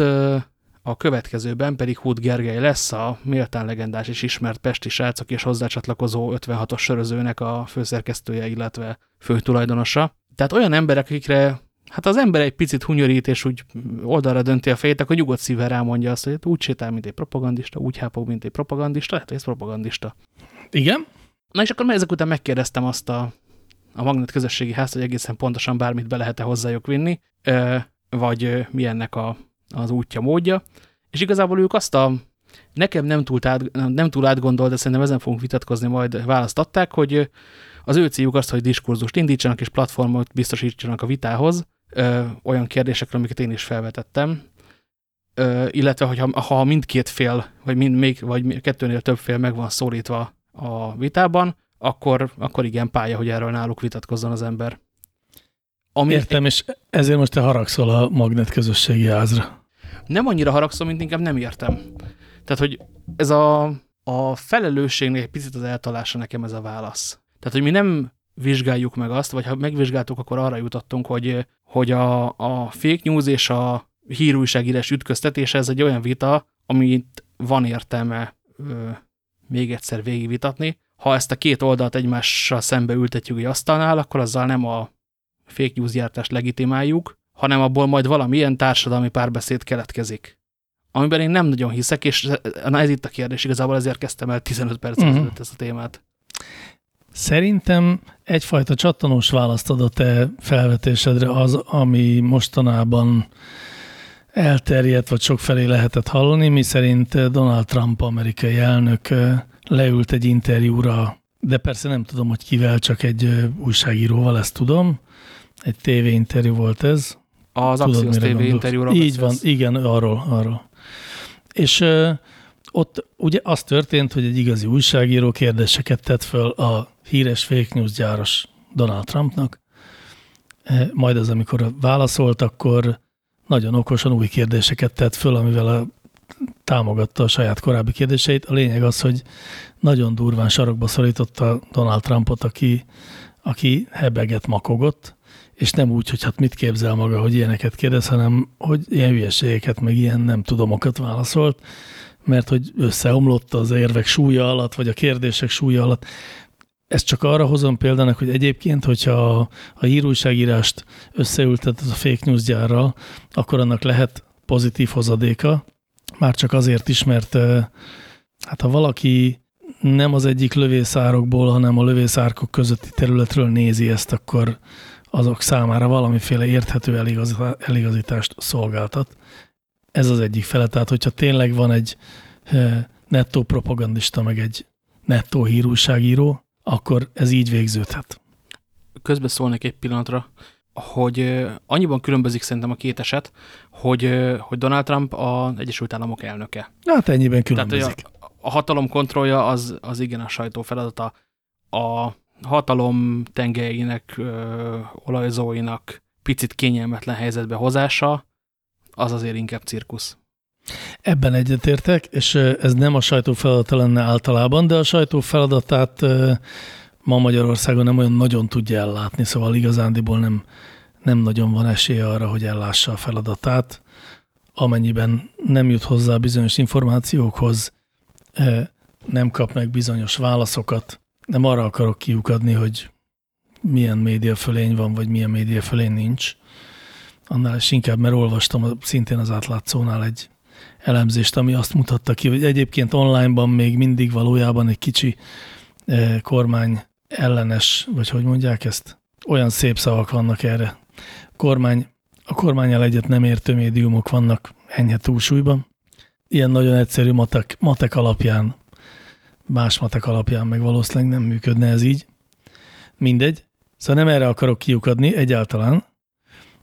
a következőben pedig Hud Gergely lesz a méltán legendás és ismert pesti srácok és hozzácsatlakozó 56-os sörözőnek a főszerkesztője, illetve főtulajdonosa. Tehát olyan emberek, akikre hát az ember egy picit hunyorít, és úgy oldalra dönti a fejét, akkor nyugodt szívvel rámondja azt, hogy úgy sétál, mint egy propagandista, úgy hápog, mint egy propagandista, lehet, hogy ez propagandista. Igen? Na és akkor ezek után megkérdeztem azt a, a Magnet közösségi házt, hogy egészen pontosan bármit be lehet-e hozzájuk vinni, vagy mi ennek a, az útja, módja. És igazából ők azt a nekem nem túl, át, nem túl átgondolt, de szerintem ezen fogunk vitatkozni, majd választatták, hogy az ő céljuk azt, hogy diskurzust indítsanak és platformot biztosítsanak a vitához, ö, olyan kérdésekről, amiket én is felvetettem, ö, illetve, hogy ha, ha mindkét fél, vagy, mind, még, vagy kettőnél több fél meg van szólítva a vitában, akkor, akkor igen pálya, hogy erről náluk vitatkozzon az ember. Ami Értem, és ezért most te haragszol a magnet közösségi házra. Nem annyira haragszom, mint inkább nem értem. Tehát, hogy ez a, a felelősségnek egy picit az eltalása nekem ez a válasz. Tehát, hogy mi nem vizsgáljuk meg azt, vagy ha megvizsgáltuk, akkor arra jutottunk, hogy, hogy a, a fake news és a hírújságírás ütköztetése ez egy olyan vita, amit van értelme ö, még egyszer végigvitatni. Ha ezt a két oldalt egymással szembe ültetjük egy asztalnál, akkor azzal nem a fake news gyártást legitimáljuk, hanem abból majd valamilyen társadalmi párbeszéd keletkezik. Amiben én nem nagyon hiszek, és na ez itt a kérdés, igazából ezért kezdtem el 15 perc uh -huh. ezt a témát. Szerintem egyfajta csattanós választ adott te felvetésedre az, ami mostanában elterjedt, vagy sokfelé lehetett hallani, mi szerint Donald Trump amerikai elnök leült egy interjúra, de persze nem tudom, hogy kivel, csak egy újságíróval, ezt tudom. Egy interjú volt ez. Az Axios TV Így van, igen, arról, arról. És ott ugye az történt, hogy egy igazi újságíró kérdéseket tett föl a híres fake news gyáros Donald Trumpnak, majd az, amikor válaszolt, akkor nagyon okosan új kérdéseket tett föl, amivel a, támogatta a saját korábbi kérdéseit. A lényeg az, hogy nagyon durván sarokba szorította Donald Trumpot, aki, aki hebeget makogott, és nem úgy, hogy hát mit képzel maga, hogy ilyeneket kérdez, hanem hogy ilyen hülyeségeket, meg ilyen nem tudomokat válaszolt, mert hogy összeomlott az érvek súlya alatt, vagy a kérdések súlya alatt. Ezt csak arra hozom példának, hogy egyébként, hogyha a, a hírújságírást összeültet a fake news gyárral, akkor annak lehet pozitív hozadéka, már csak azért is, mert hát ha valaki nem az egyik lövészárokból, hanem a lövészárkok közötti területről nézi ezt, akkor azok számára valamiféle érthető eligazítást szolgáltat. Ez az egyik fele. Tehát, hogyha tényleg van egy nettó propagandista, meg egy nettó hírúságíró, akkor ez így végződhet. Közbeszólnék egy pillanatra, hogy annyiban különbözik szerintem a két eset, hogy, hogy Donald Trump az Egyesült Államok elnöke. Hát ennyiben különbözik. Tehát, a, a hatalom kontrollja az, az igen a sajtó feladata. A hatalom tengelyének, olajzóinak picit kényelmetlen helyzetbe hozása, az azért inkább cirkusz. Ebben egyetértek, és ez nem a sajtó feladata lenne általában, de a sajtó feladatát ma Magyarországon nem olyan nagyon tudja ellátni, szóval igazándiból nem, nem nagyon van esélye arra, hogy ellássa a feladatát. Amennyiben nem jut hozzá bizonyos információkhoz, nem kap meg bizonyos válaszokat, nem arra akarok kiukadni, hogy milyen média fölény van, vagy milyen média fölény nincs. Annál is inkább, mert olvastam szintén az átlátszónál egy elemzést, ami azt mutatta ki, hogy egyébként onlineban még mindig valójában egy kicsi eh, kormány ellenes, vagy hogy mondják ezt, olyan szép szavak vannak erre. Kormány, a kormányjal egyet nem értő médiumok vannak enyhe túlsúlyban. Ilyen nagyon egyszerű matek, matek alapján, más matek alapján meg valószínűleg nem működne ez így. Mindegy. Szóval nem erre akarok kiukadni egyáltalán,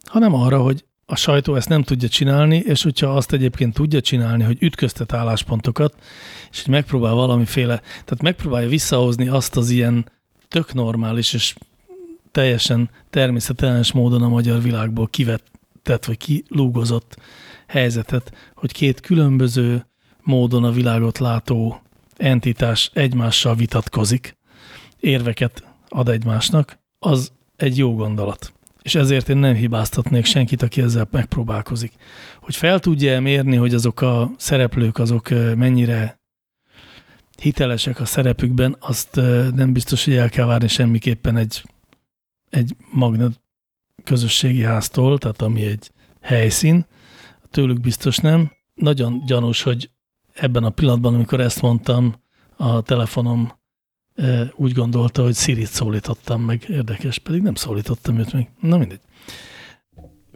hanem arra, hogy a sajtó ezt nem tudja csinálni, és hogyha azt egyébként tudja csinálni, hogy ütköztet álláspontokat, és hogy megpróbál valamiféle, tehát megpróbálja visszahozni azt az ilyen tök normális és teljesen természetellenes módon a magyar világból kivetett vagy kilúgozott helyzetet, hogy két különböző módon a világot látó entitás egymással vitatkozik, érveket ad egymásnak, az egy jó gondolat és ezért én nem hibáztatnék senkit, aki ezzel megpróbálkozik. Hogy fel tudja mérni, hogy azok a szereplők, azok mennyire hitelesek a szerepükben, azt nem biztos, hogy el kell várni semmiképpen egy, egy magnet közösségi háztól, tehát ami egy helyszín, tőlük biztos nem. Nagyon gyanús, hogy ebben a pillanatban, amikor ezt mondtam, a telefonom úgy gondolta, hogy Siri-t szólítottam meg. Érdekes, pedig nem szólítottam őt meg. Na mindegy.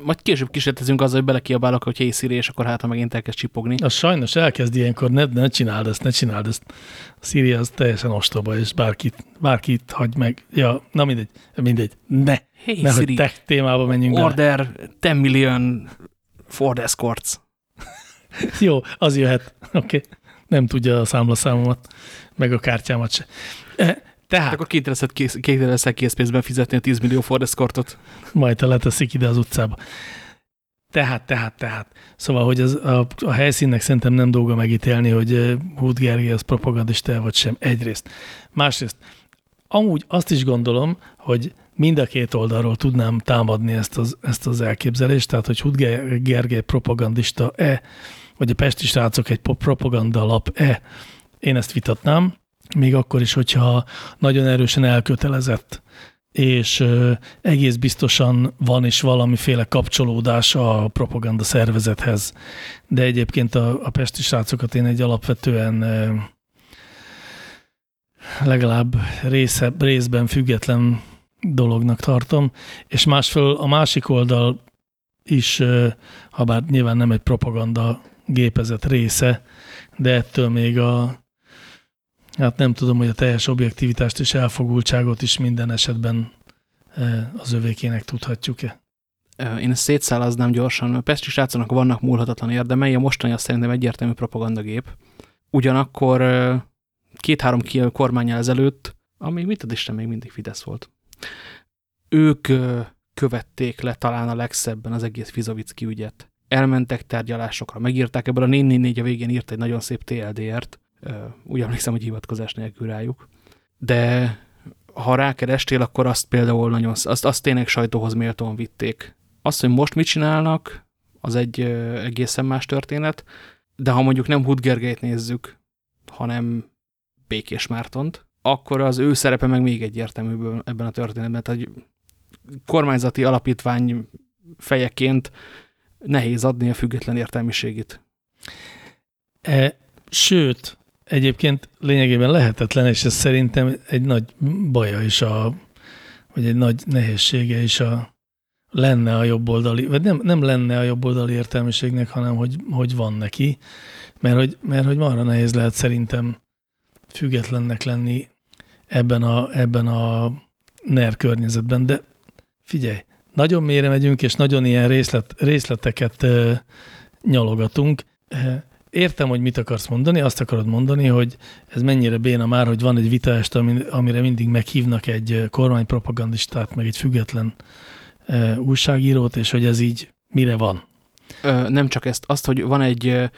Majd később kísérletezünk azzal, hogy belekiabálok, hogy hey Siri, és akkor hát, ha megint elkezd csipogni. Az sajnos elkezd ilyenkor, ne, ne csináld ezt, ne csináld ezt. A Siri az teljesen ostoba, és bárkit, bárkit hagy meg. Ja, na mindegy, mindegy. Ne, hey, ne, Siri, tech témába menjünk Order bele. 10 million Ford Escorts. [LAUGHS] Jó, az jöhet. Oké. Okay. Nem tudja a számlaszámomat, meg a kártyámat se. E, tehát. Akkor két leszel készpénzben fizetni a 10 millió fordeszkortot. Majd te leteszik ide az utcába. Tehát, tehát, tehát. Szóval, hogy az, a, a helyszínnek szerintem nem dolga megítélni, hogy Hút Gergely az propagandista vagy sem. Egyrészt. Másrészt, amúgy azt is gondolom, hogy mind a két oldalról tudnám támadni ezt az, ezt az elképzelést, tehát, hogy Hút Gergely propagandista-e, vagy a Pesti srácok egy propaganda lap-e, én ezt vitatnám, még akkor is, hogyha nagyon erősen elkötelezett, és egész biztosan van is valamiféle kapcsolódás a propaganda szervezethez. De egyébként a, a pesti srácokat én egy alapvetően legalább része, részben független dolognak tartom, és másfél a másik oldal is, ha bár nyilván nem egy propaganda gépezet része, de ettől még a, Hát nem tudom, hogy a teljes objektivitást és elfogultságot is minden esetben e, az övékének tudhatjuk-e. Én ezt szétszálaznám gyorsan. A Pesti srácoknak vannak múlhatatlan érdemei, a mostani azt szerintem egyértelmű propagandagép. Ugyanakkor két-három kormányjal ezelőtt, ami mit ad Isten még mindig Fidesz volt, ők követték le talán a legszebben az egész Fizovicki ügyet. Elmentek tárgyalásokra, megírták, ebből a 444 a végén írt egy nagyon szép TLDR-t, úgy emlékszem, hogy hivatkozás nélkül rájuk. De ha rákerestél, akkor azt például nagyon, azt, azt tényleg sajtóhoz méltóan vitték. Azt, hogy most mit csinálnak, az egy egészen más történet, de ha mondjuk nem Hud Gergelyt nézzük, hanem Békés Mártont, akkor az ő szerepe meg még egyértelműbb ebben a történetben. Tehát kormányzati alapítvány fejeként nehéz adni a független értelmiségét. E, sőt, egyébként lényegében lehetetlen, és ez szerintem egy nagy baja is a, vagy egy nagy nehézsége is a, lenne a jobboldali, vagy nem, nem lenne a jobboldali értelmiségnek, hanem hogy, hogy van neki, mert hogy, mert hogy marra nehéz lehet szerintem függetlennek lenni ebben a, ebben a NER környezetben, de figyelj, nagyon mélyre megyünk, és nagyon ilyen részlet, részleteket uh, nyalogatunk. Értem, hogy mit akarsz mondani, azt akarod mondani, hogy ez mennyire béna már, hogy van egy vitaest, amire mindig meghívnak egy kormánypropagandistát, meg egy független uh, újságírót, és hogy ez így mire van. Ö, nem csak ezt, azt, hogy van egy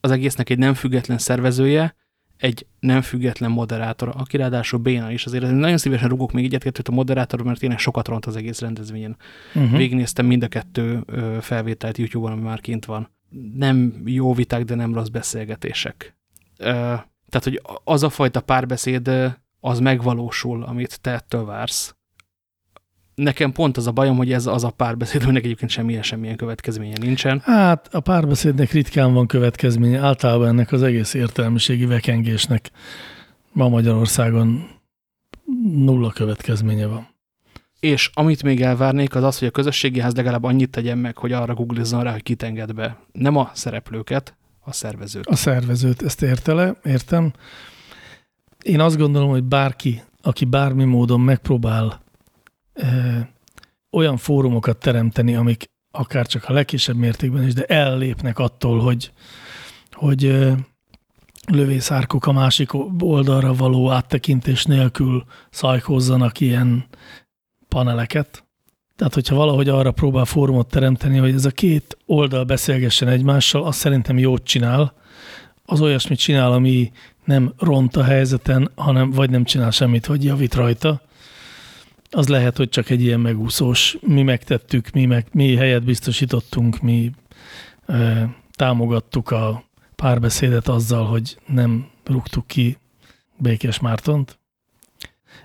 az egésznek egy nem független szervezője, egy nem független moderátor, aki ráadásul béna is. Azért nagyon szívesen rugok még egyet-kettőt a moderátor, mert tényleg sokat ront az egész rendezvényen. Uh -huh. Végignéztem mind a kettő felvételt YouTube-on, ami már kint van. Nem jó viták, de nem rossz beszélgetések. Tehát, hogy az a fajta párbeszéd, az megvalósul, amit te ettől vársz nekem pont az a bajom, hogy ez az a párbeszéd, aminek egyébként semmilyen, semmilyen következménye nincsen. Hát a párbeszédnek ritkán van következménye, általában ennek az egész értelmiségi vekengésnek ma Magyarországon nulla következménye van. És amit még elvárnék, az az, hogy a közösségi ház legalább annyit tegyen meg, hogy arra googlizzon rá, hogy kit enged be. Nem a szereplőket, a szervezőt. A szervezőt, ezt értele, értem. Én azt gondolom, hogy bárki, aki bármi módon megpróbál olyan fórumokat teremteni, amik akár csak a legkisebb mértékben is, de ellépnek attól, hogy, hogy lövészárkok a másik oldalra való áttekintés nélkül szajkózzanak ilyen paneleket. Tehát, hogyha valahogy arra próbál fórumot teremteni, hogy ez a két oldal beszélgessen egymással, azt szerintem jót csinál. Az olyasmit csinál, ami nem ront a helyzeten, hanem vagy nem csinál semmit, vagy javít rajta az lehet, hogy csak egy ilyen megúszós, mi megtettük, mi, meg, mi helyet biztosítottunk, mi e, támogattuk a párbeszédet azzal, hogy nem rúgtuk ki Békés Mártont.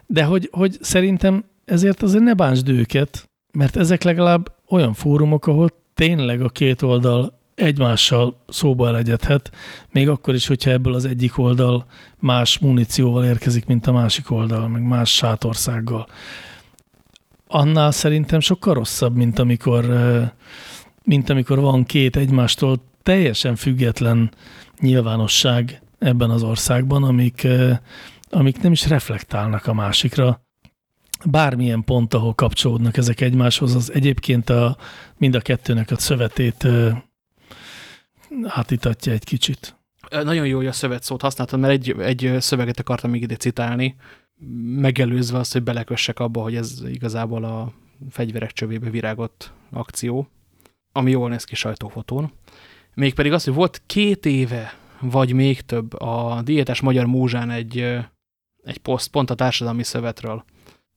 De hogy, hogy szerintem ezért azért ne bántsd őket, mert ezek legalább olyan fórumok, ahol tényleg a két oldal egymással szóba legyedhet, még akkor is, hogyha ebből az egyik oldal más munícióval érkezik, mint a másik oldal, meg más sátországgal annál szerintem sokkal rosszabb, mint amikor, mint amikor van két egymástól teljesen független nyilvánosság ebben az országban, amik, amik nem is reflektálnak a másikra. Bármilyen pont, ahol kapcsolódnak ezek egymáshoz, az egyébként a, mind a kettőnek a szövetét átítatja egy kicsit. Nagyon jó, hogy a szövet szót használtam, mert egy, egy szöveget akartam még ide citálni, megelőzve azt, hogy belekössek abba, hogy ez igazából a fegyverek csövébe virágott akció, ami jól néz ki sajtófotón. Mégpedig az, hogy volt két éve, vagy még több a Diétás Magyar Múzsán egy, egy poszt pont a társadalmi szövetről,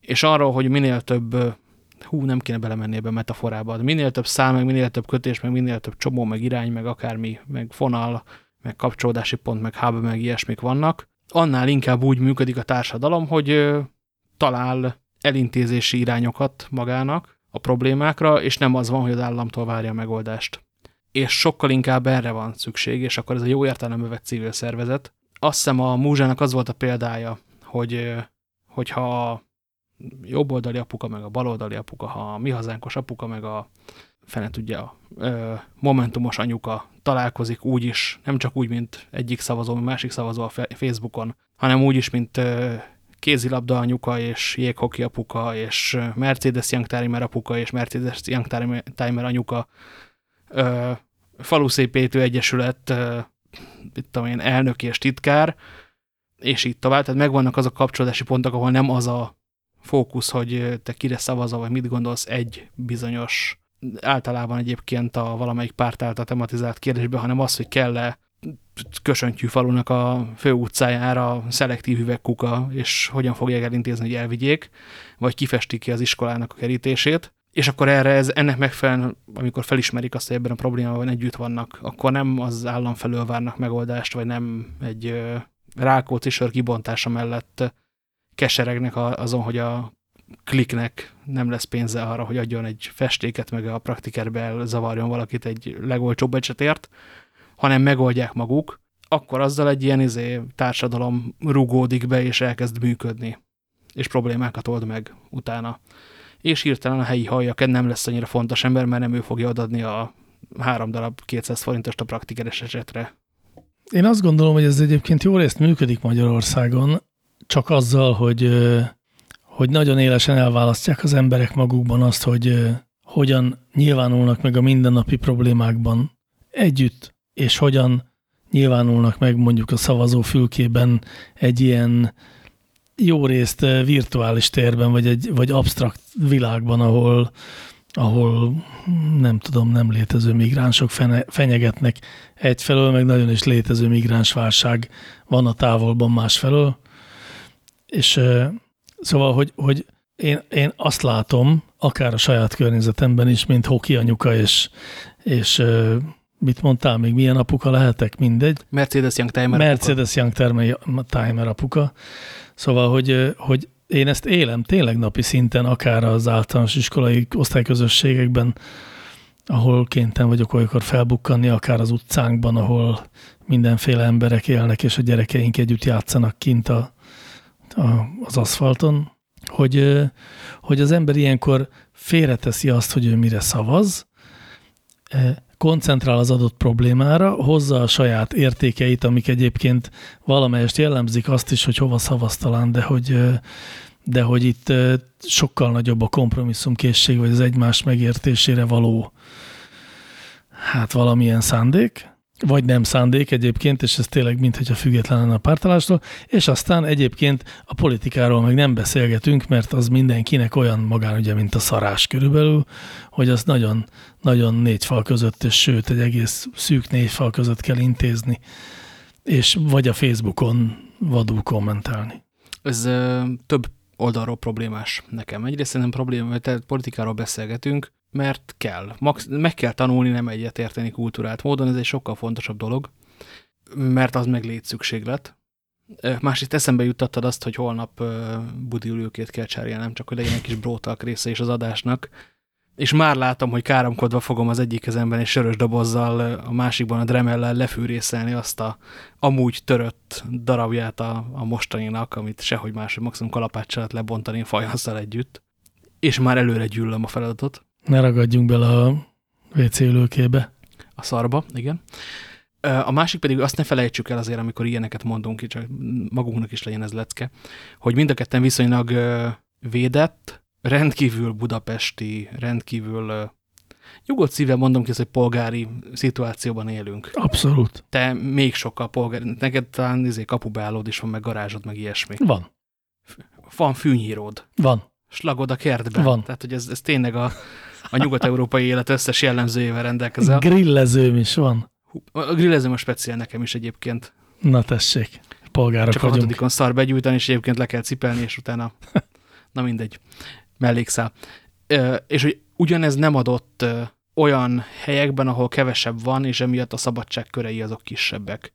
és arról, hogy minél több, hú, nem kéne belemenni ebbe a metaforába, minél több szám, meg minél több kötés, meg minél több csomó, meg irány, meg akármi, meg fonal, meg kapcsolódási pont, meg hub, meg ilyesmik vannak, annál inkább úgy működik a társadalom, hogy talál elintézési irányokat magának a problémákra, és nem az van, hogy az államtól várja a megoldást. És sokkal inkább erre van szükség, és akkor ez a jó értelembe vett civil szervezet. Azt hiszem a múzsának az volt a példája, hogy hogyha jobboldali apuka, meg a baloldali apuka, ha a mi hazánkos apuka, meg a fene tudja, a momentumos anyuka találkozik úgy is, nem csak úgy, mint egyik szavazó, másik szavazó a Facebookon, hanem úgy is, mint ö, kézilabda anyuka, és jéghoki apuka, és Mercedes Youngtimer apuka, és Mercedes Youngtimer anyuka, ö, faluszépítő egyesület, ö, mit tudom én, elnök és titkár, és így tovább. Tehát megvannak azok a kapcsolódási pontok, ahol nem az a fókusz, hogy te kire szavazol, vagy mit gondolsz egy bizonyos általában egyébként a valamelyik párt által tematizált kérdésbe, hanem az, hogy kell-e Kösöntyű falunak a főutcájára szelektív üvegkuka, és hogyan fogják elintézni, hogy elvigyék, vagy kifestik ki az iskolának a kerítését. És akkor erre ez, ennek megfelelően, amikor felismerik azt, hogy ebben a problémában együtt vannak, akkor nem az állam felől várnak megoldást, vagy nem egy Rákóczi sör kibontása mellett keseregnek azon, hogy a kliknek nem lesz pénze arra, hogy adjon egy festéket, meg a praktikerbe zavarjon valakit egy legolcsóbb ecsetért, hanem megoldják maguk, akkor azzal egy ilyen izé, társadalom rugódik be, és elkezd működni. És problémákat old meg utána. És hirtelen a helyi hallja, nem lesz annyira fontos ember, mert nem ő fogja adni a három darab 200 forintost a praktikeres esetre. Én azt gondolom, hogy ez egyébként jó részt működik Magyarországon, csak azzal, hogy, hogy nagyon élesen elválasztják az emberek magukban azt, hogy hogyan nyilvánulnak meg a mindennapi problémákban együtt, és hogyan nyilvánulnak meg mondjuk a szavazófülkében egy ilyen jó részt virtuális térben, vagy egy vagy absztrakt világban, ahol, ahol nem tudom, nem létező migránsok fenyegetnek egyfelől, meg nagyon is létező migránsválság van a távolban másfelől. És szóval, hogy, hogy én, én azt látom, akár a saját környezetemben is, mint hoki anyuka, és, és mit mondtál, még milyen apuka lehetek, mindegy. Mercedes Youngtimer Mercedes Youngtimer apuka. Szóval, hogy, hogy én ezt élem tényleg napi szinten, akár az általános iskolai osztályközösségekben, ahol kénytelen vagyok olykor felbukkanni, akár az utcánkban, ahol mindenféle emberek élnek, és a gyerekeink együtt játszanak kint a, az aszfalton, hogy, hogy az ember ilyenkor félreteszi azt, hogy ő mire szavaz, koncentrál az adott problémára, hozza a saját értékeit, amik egyébként valamelyest jellemzik azt is, hogy hova szavaztalán, de hogy, de hogy itt sokkal nagyobb a kompromisszumkészség, vagy az egymás megértésére való hát valamilyen szándék, vagy nem szándék egyébként, és ez tényleg mintha független lenne a pártalástól, és aztán egyébként a politikáról meg nem beszélgetünk, mert az mindenkinek olyan magánügye, mint a szarás körülbelül, hogy az nagyon, nagyon négy fal között, és sőt, egy egész szűk négy fal között kell intézni, és vagy a Facebookon vadul kommentálni. Ez ö, több oldalról problémás nekem. Egyrészt nem probléma, mert politikáról beszélgetünk, mert kell. Max, meg kell tanulni nem egyetérteni kultúrált módon, ez egy sokkal fontosabb dolog, mert az meg létszükséglet. Másrészt eszembe juttattad azt, hogy holnap budi ülőkét kell cserélnem, csak hogy legyen egy kis brótalk része is az adásnak. És már látom, hogy káromkodva fogom az egyik kezemben egy sörös dobozzal, a másikban a dremellel lefűrészelni azt a amúgy törött darabját a, a mostaninak, amit sehogy máshogy maximum kalapáccsal lebontani fajanszal együtt. És már előre gyűlöm a feladatot. Ne ragadjunk bele a WC ülőkébe. A szarba, igen. A másik pedig azt ne felejtsük el azért, amikor ilyeneket mondunk, csak magunknak is legyen ez lecke, hogy mind a ketten viszonylag védett, rendkívül budapesti, rendkívül nyugodt szívvel mondom ki, hogy polgári szituációban élünk. Abszolút. Te még sokkal polgári, neked talán izé, kapubeállód is van, meg garázsod, meg ilyesmi. Van. Van fűnyíród. Van. Slagod a kertben. Van. Tehát, hogy ez, ez tényleg a, a nyugat-európai élet összes jellemzőjével rendelkezel. Grillezőm is van. A grillezőm a speciál nekem is egyébként. Na tessék, polgárok Csak vagyunk. a hatodikon szar begyújtani, és egyébként le kell cipelni, és utána, [LAUGHS] na mindegy, mellékszál. És hogy ugyanez nem adott olyan helyekben, ahol kevesebb van, és emiatt a szabadság körei azok kisebbek.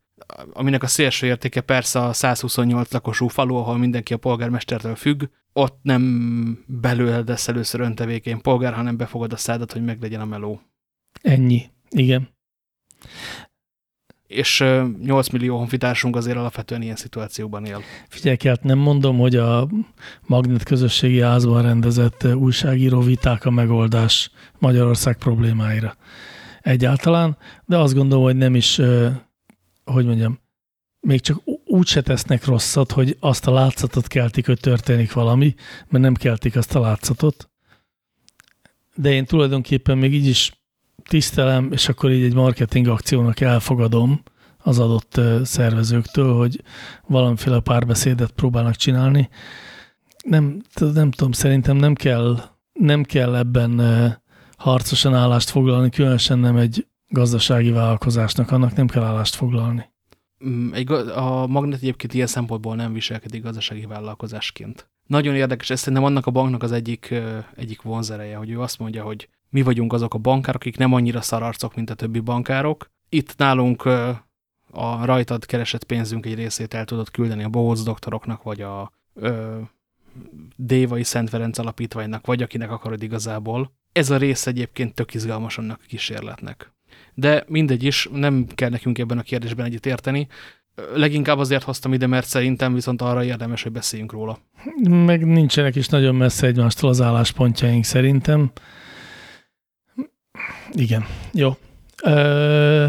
Aminek a szélső értéke persze a 128 lakosú falu, ahol mindenki a polgármestertől függ, ott nem belőled lesz először öntevékeny polgár, hanem befogad a szádat, hogy meglegyen a meló. Ennyi, igen. És 8 millió honfitársunk azért alapvetően ilyen szituációban él. Figyelj, hát nem mondom, hogy a magnet közösségi házban rendezett újságíró viták a megoldás Magyarország problémáira egyáltalán, de azt gondolom, hogy nem is, hogy mondjam, még csak úgy se tesznek rosszat, hogy azt a látszatot keltik, hogy történik valami, mert nem keltik azt a látszatot. De én tulajdonképpen még így is tisztelem, és akkor így egy marketing akciónak elfogadom az adott szervezőktől, hogy valamiféle párbeszédet próbálnak csinálni. Nem, nem tudom, szerintem nem kell, nem kell ebben harcosan állást foglalni, különösen nem egy gazdasági vállalkozásnak, annak nem kell állást foglalni. Mm, egy, a magnet egyébként ilyen szempontból nem viselkedik gazdasági vállalkozásként. Nagyon érdekes, ez szerintem annak a banknak az egyik, egyik vonzereje, hogy ő azt mondja, hogy mi vagyunk azok a bankárok, akik nem annyira szararcok, mint a többi bankárok. Itt nálunk a rajtad keresett pénzünk egy részét el tudod küldeni a Bohóc doktoroknak, vagy a ö, Dévai Szent Ferenc alapítványnak, vagy akinek akarod igazából. Ez a rész egyébként tök izgalmas annak a kísérletnek. De mindegy is, nem kell nekünk ebben a kérdésben egyet érteni. Leginkább azért hoztam ide, mert szerintem viszont arra érdemes, hogy beszéljünk róla. Meg nincsenek is nagyon messze egymástól az álláspontjaink szerintem. Igen, jó. Ö,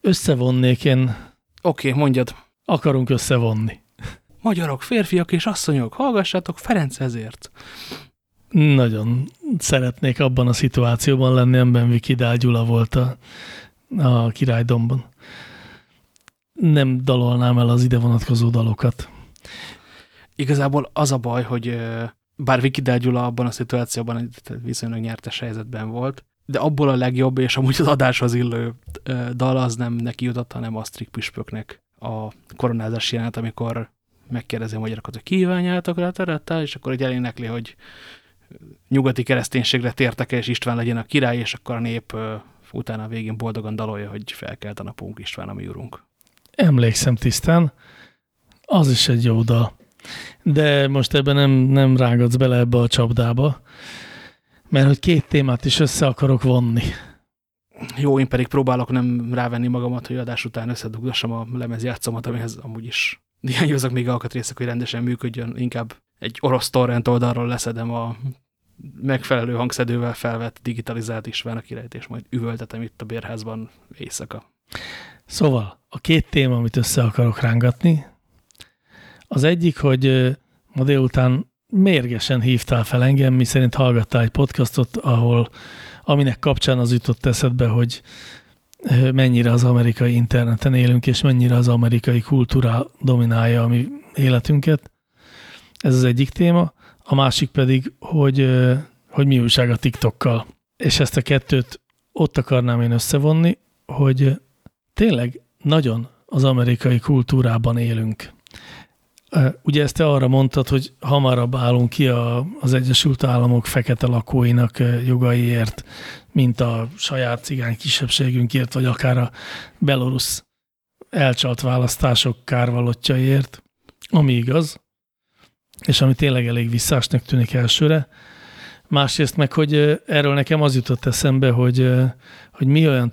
összevonnék én. Oké, okay, mondjad. Akarunk összevonni. Magyarok, férfiak és asszonyok, hallgassátok Ferenc ezért. Nagyon szeretnék abban a szituációban lenni, amiben Vikidál Gyula volt a, a királydomban. Nem dalolnám el az ide vonatkozó dalokat. Igazából az a baj, hogy bár Vikidál Gyula abban a szituációban egy viszonylag nyertes helyzetben volt, de abból a legjobb, és amúgy az adáshoz illő dal az nem neki jutott, hanem Asztrik püspöknek a koronázás jelenet, amikor megkérdezi a magyarokat, hogy kívánjátok rá, és akkor egy elénekli, hogy nyugati kereszténységre tértek -e, és István legyen a király, és akkor a nép utána a végén boldogan dalolja, hogy felkelt a napunk István, a mi úrunk. Emlékszem tisztán, az is egy jó dal. De most ebben nem, nem rágadsz bele ebbe a csapdába, mert hogy két témát is össze akarok vonni. Jó, én pedig próbálok nem rávenni magamat, hogy adás után összedugdassam a lemezjátszomat, amihez amúgy is hiányozok még alkatrészek, hogy rendesen működjön. Inkább egy orosz torrent oldalról leszedem a megfelelő hangszedővel felvett digitalizált István a királyt, és majd üvöltetem itt a bérházban éjszaka. Szóval a két téma, amit össze akarok rángatni, az egyik, hogy ma délután mérgesen hívtál fel engem, mi szerint hallgattál egy podcastot, ahol aminek kapcsán az jutott eszedbe, hogy mennyire az amerikai interneten élünk, és mennyire az amerikai kultúra dominálja a mi életünket. Ez az egyik téma. A másik pedig, hogy, hogy mi újság a TikTokkal. És ezt a kettőt ott akarnám én összevonni, hogy tényleg nagyon az amerikai kultúrában élünk. Ugye ezt te arra mondtad, hogy hamarabb állunk ki a, az Egyesült Államok fekete lakóinak jogaiért, mint a saját cigány kisebbségünkért, vagy akár a belorusz elcsalt választások kárvalotjaiért, ami igaz, és ami tényleg elég visszásnak tűnik elsőre. Másrészt meg, hogy erről nekem az jutott eszembe, hogy, hogy mi olyan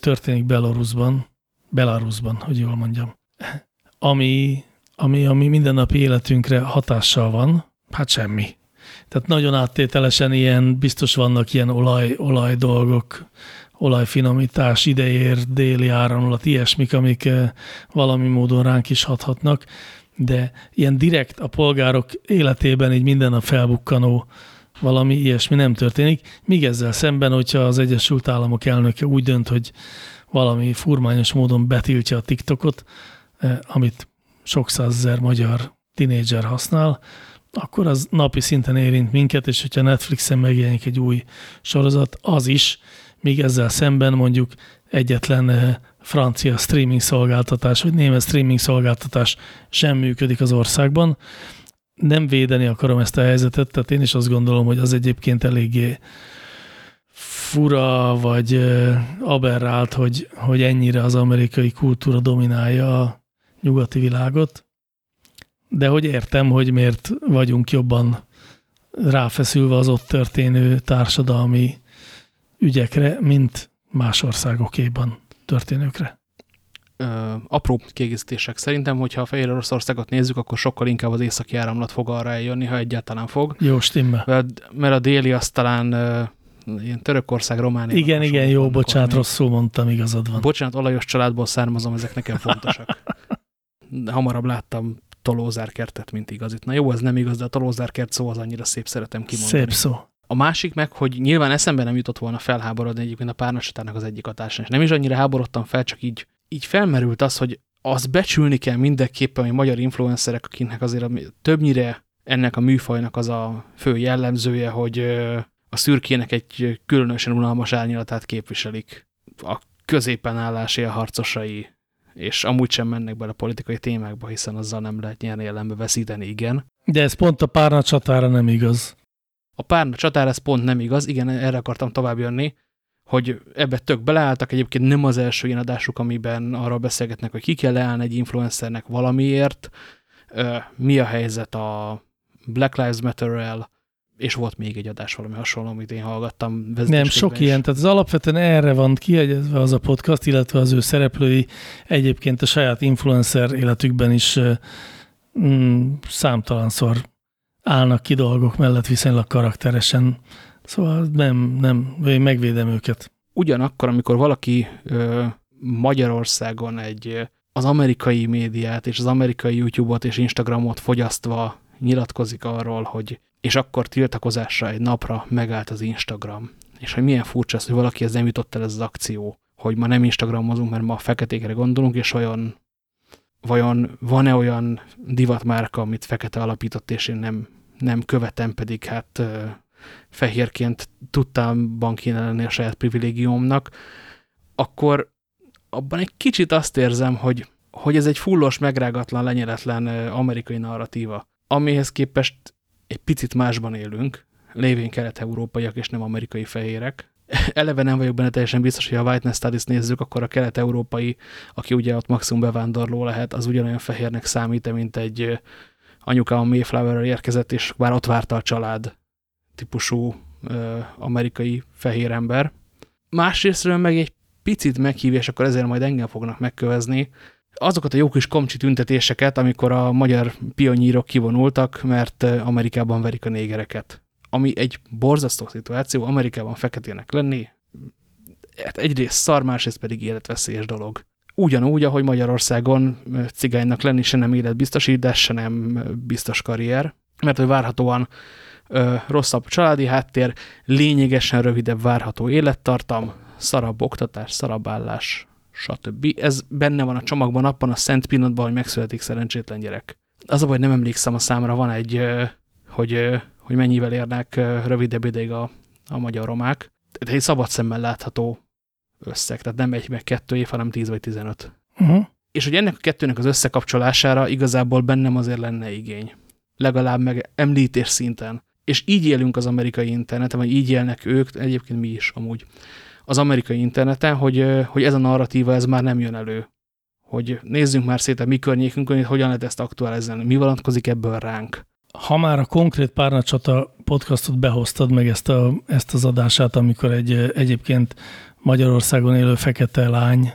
történik Belarusban, Belarusban, hogy jól mondjam, ami ami, ami mindennapi életünkre hatással van, hát semmi. Tehát nagyon áttételesen ilyen, biztos vannak ilyen olaj, olaj dolgok, olajfinomítás, ideér, déli áramlat, ilyesmik, amik valami módon ránk is hathatnak, de ilyen direkt a polgárok életében így minden a felbukkanó valami ilyesmi nem történik, míg ezzel szemben, hogyha az Egyesült Államok elnöke úgy dönt, hogy valami furmányos módon betiltja a TikTokot, eh, amit sok százezer magyar tinédzser használ, akkor az napi szinten érint minket, és hogyha Netflixen megjelenik egy új sorozat, az is, míg ezzel szemben mondjuk egyetlen eh, francia streaming szolgáltatás, vagy német streaming szolgáltatás sem működik az országban. Nem védeni akarom ezt a helyzetet, tehát én is azt gondolom, hogy az egyébként eléggé fura, vagy aberrált, hogy, hogy ennyire az amerikai kultúra dominálja a nyugati világot, de hogy értem, hogy miért vagyunk jobban ráfeszülve az ott történő társadalmi ügyekre, mint más országokéban történőkre. Ö, apró kiegészítések. Szerintem, hogyha a Fehér Oroszországot nézzük, akkor sokkal inkább az északi áramlat fog arra eljönni, ha egyáltalán fog. Jó, stimme. Mert, mert a déli az talán ilyen Törökország, Románia. Igen, igen, jó, bocsánat, rosszul mondtam, igazad van. Bocsánat, olajos családból származom, ezek nekem fontosak. [LAUGHS] hamarabb láttam tolózárkertet, mint igazit. Na jó, ez nem igaz, de a tolózárkert szó az annyira szép, szeretem kimondani. Szép szó. A másik meg, hogy nyilván eszembe nem jutott volna felháborodni egyébként a párnasatának az egyik hatása. És nem is annyira háborodtam fel, csak így, így felmerült az, hogy az becsülni kell mindenképpen, hogy magyar influencerek, akiknek azért többnyire ennek a műfajnak az a fő jellemzője, hogy a szürkének egy különösen unalmas árnyalatát képviselik. A középen állás harcosai, és amúgy sem mennek bele politikai témákba, hiszen azzal nem lehet nyerni jelenbe veszíteni, igen. De ez pont a párna csatára nem igaz. A párna csatára ez pont nem igaz, igen, erre akartam tovább jönni, hogy ebbe tök beleálltak, egyébként nem az első ilyen adásuk, amiben arról beszélgetnek, hogy ki kell leállni egy influencernek valamiért, mi a helyzet a Black Lives Matter-rel, és volt még egy adás valami hasonló, amit én hallgattam. Nem, sok is. ilyen, tehát az alapvetően erre van kiegyezve az a podcast, illetve az ő szereplői. Egyébként a saját influencer életükben is mm, számtalanszor állnak ki dolgok mellett viszonylag karakteresen. Szóval nem, nem, én megvédem őket. Ugyanakkor, amikor valaki ö, Magyarországon egy az amerikai médiát és az amerikai YouTube-ot és Instagramot fogyasztva nyilatkozik arról, hogy és akkor tiltakozásra egy napra megállt az Instagram. És hogy milyen furcsa az, hogy valaki ez nem jutott el ez az akció, hogy ma nem Instagramozunk, mert ma a feketékre gondolunk, és olyan, vajon van-e olyan divatmárka, amit fekete alapított, és én nem, nem követem, pedig hát fehérként tudtam kéne lenni a saját privilégiumnak, akkor abban egy kicsit azt érzem, hogy, hogy ez egy fullos, megrágatlan, lenyeletlen amerikai narratíva, amihez képest egy picit másban élünk, lévén kelet-európaiak és nem amerikai fehérek. Eleve nem vagyok benne teljesen biztos, hogy a Whiteness Studies nézzük, akkor a kelet-európai, aki ugye ott maximum bevándorló lehet, az ugyanolyan fehérnek számít, mint egy anyuka a mayflower érkezett, és már ott várta a család típusú amerikai fehér ember. Másrésztről meg egy picit meghívja, és akkor ezért majd engem fognak megkövezni, azokat a jó kis komcsi tüntetéseket, amikor a magyar pionírok kivonultak, mert Amerikában verik a négereket. Ami egy borzasztó szituáció, Amerikában feketének lenni, hát egyrészt szar, másrészt pedig életveszélyes dolog. Ugyanúgy, ahogy Magyarországon cigánynak lenni se nem életbiztosítás, se nem biztos karrier, mert hogy várhatóan ö, rosszabb családi háttér, lényegesen rövidebb várható élettartam, szarabb oktatás, szarabb állás, stb. Ez benne van a csomagban abban a szent pillanatban, hogy megszületik szerencsétlen gyerek. Az a baj, nem emlékszem a számra, van egy, hogy, hogy mennyivel érnek rövidebb ideig a, a magyar romák. De egy szabad szemmel látható összeg, tehát nem egy meg kettő év, hanem tíz vagy tizenöt. Uh -huh. És hogy ennek a kettőnek az összekapcsolására igazából bennem azért lenne igény. Legalább meg említés szinten. És így élünk az amerikai interneten, vagy így élnek ők, egyébként mi is amúgy az amerikai interneten, hogy, hogy ez a narratíva ez már nem jön elő. Hogy nézzünk már szét a mi környékünkön, hogy hogyan lehet ezt aktualizálni, mi vonatkozik ebből ránk. Ha már a konkrét párnacsata podcastot behoztad meg ezt, a, ezt az adását, amikor egy egyébként Magyarországon élő fekete lány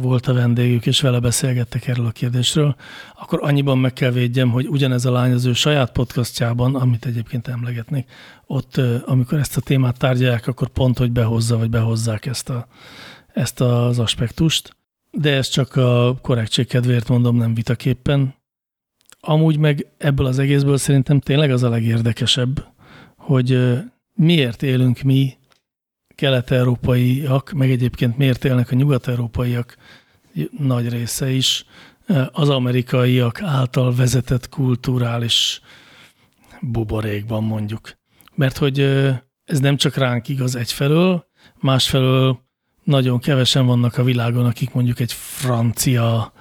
volt a vendégük, és vele beszélgettek erről a kérdésről, akkor annyiban meg kell védjem, hogy ugyanez a lány az ő saját podcastjában, amit egyébként emlegetnék, ott, amikor ezt a témát tárgyalják, akkor pont, hogy behozza, vagy behozzák ezt, a, ezt az aspektust. De ezt csak a korrektség kedvéért mondom, nem vitaképpen. Amúgy meg ebből az egészből szerintem tényleg az a legérdekesebb, hogy miért élünk mi kelet-európaiak, meg egyébként miért élnek a nyugat-európaiak nagy része is az amerikaiak által vezetett kulturális buborékban mondjuk. Mert hogy ez nem csak ránk igaz egyfelől, másfelől nagyon kevesen vannak a világon, akik mondjuk egy francia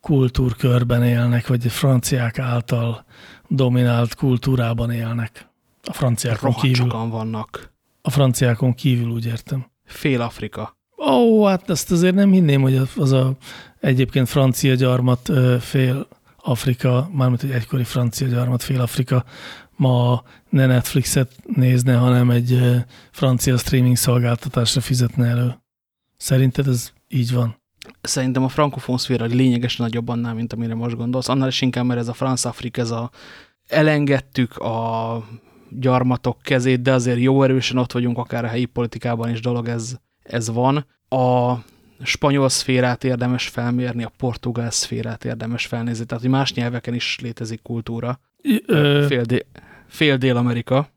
kultúrkörben élnek, vagy franciák által dominált kultúrában élnek. A franciákon kívül. vannak. A franciákon kívül úgy értem. Fél Afrika. Ó, hát ezt azért nem hinném, hogy az a egyébként francia gyarmat fél Afrika, mármint egy egykori francia gyarmat fél Afrika ma ne Netflixet nézne, hanem egy francia streaming szolgáltatásra fizetne elő. Szerinted ez így van? Szerintem a frankofon szféra lényegesen nagyobb annál, mint amire most gondolsz. Annál is inkább, mert ez a France Afrik, ez a elengedtük a gyarmatok kezét, de azért jó erősen ott vagyunk, akár a helyi politikában is dolog ez, ez van. A spanyol szférát érdemes felmérni, a portugál szférát érdemes felnézni, tehát hogy más nyelveken is létezik kultúra. Ö, fél, dé, fél Dél-Amerika.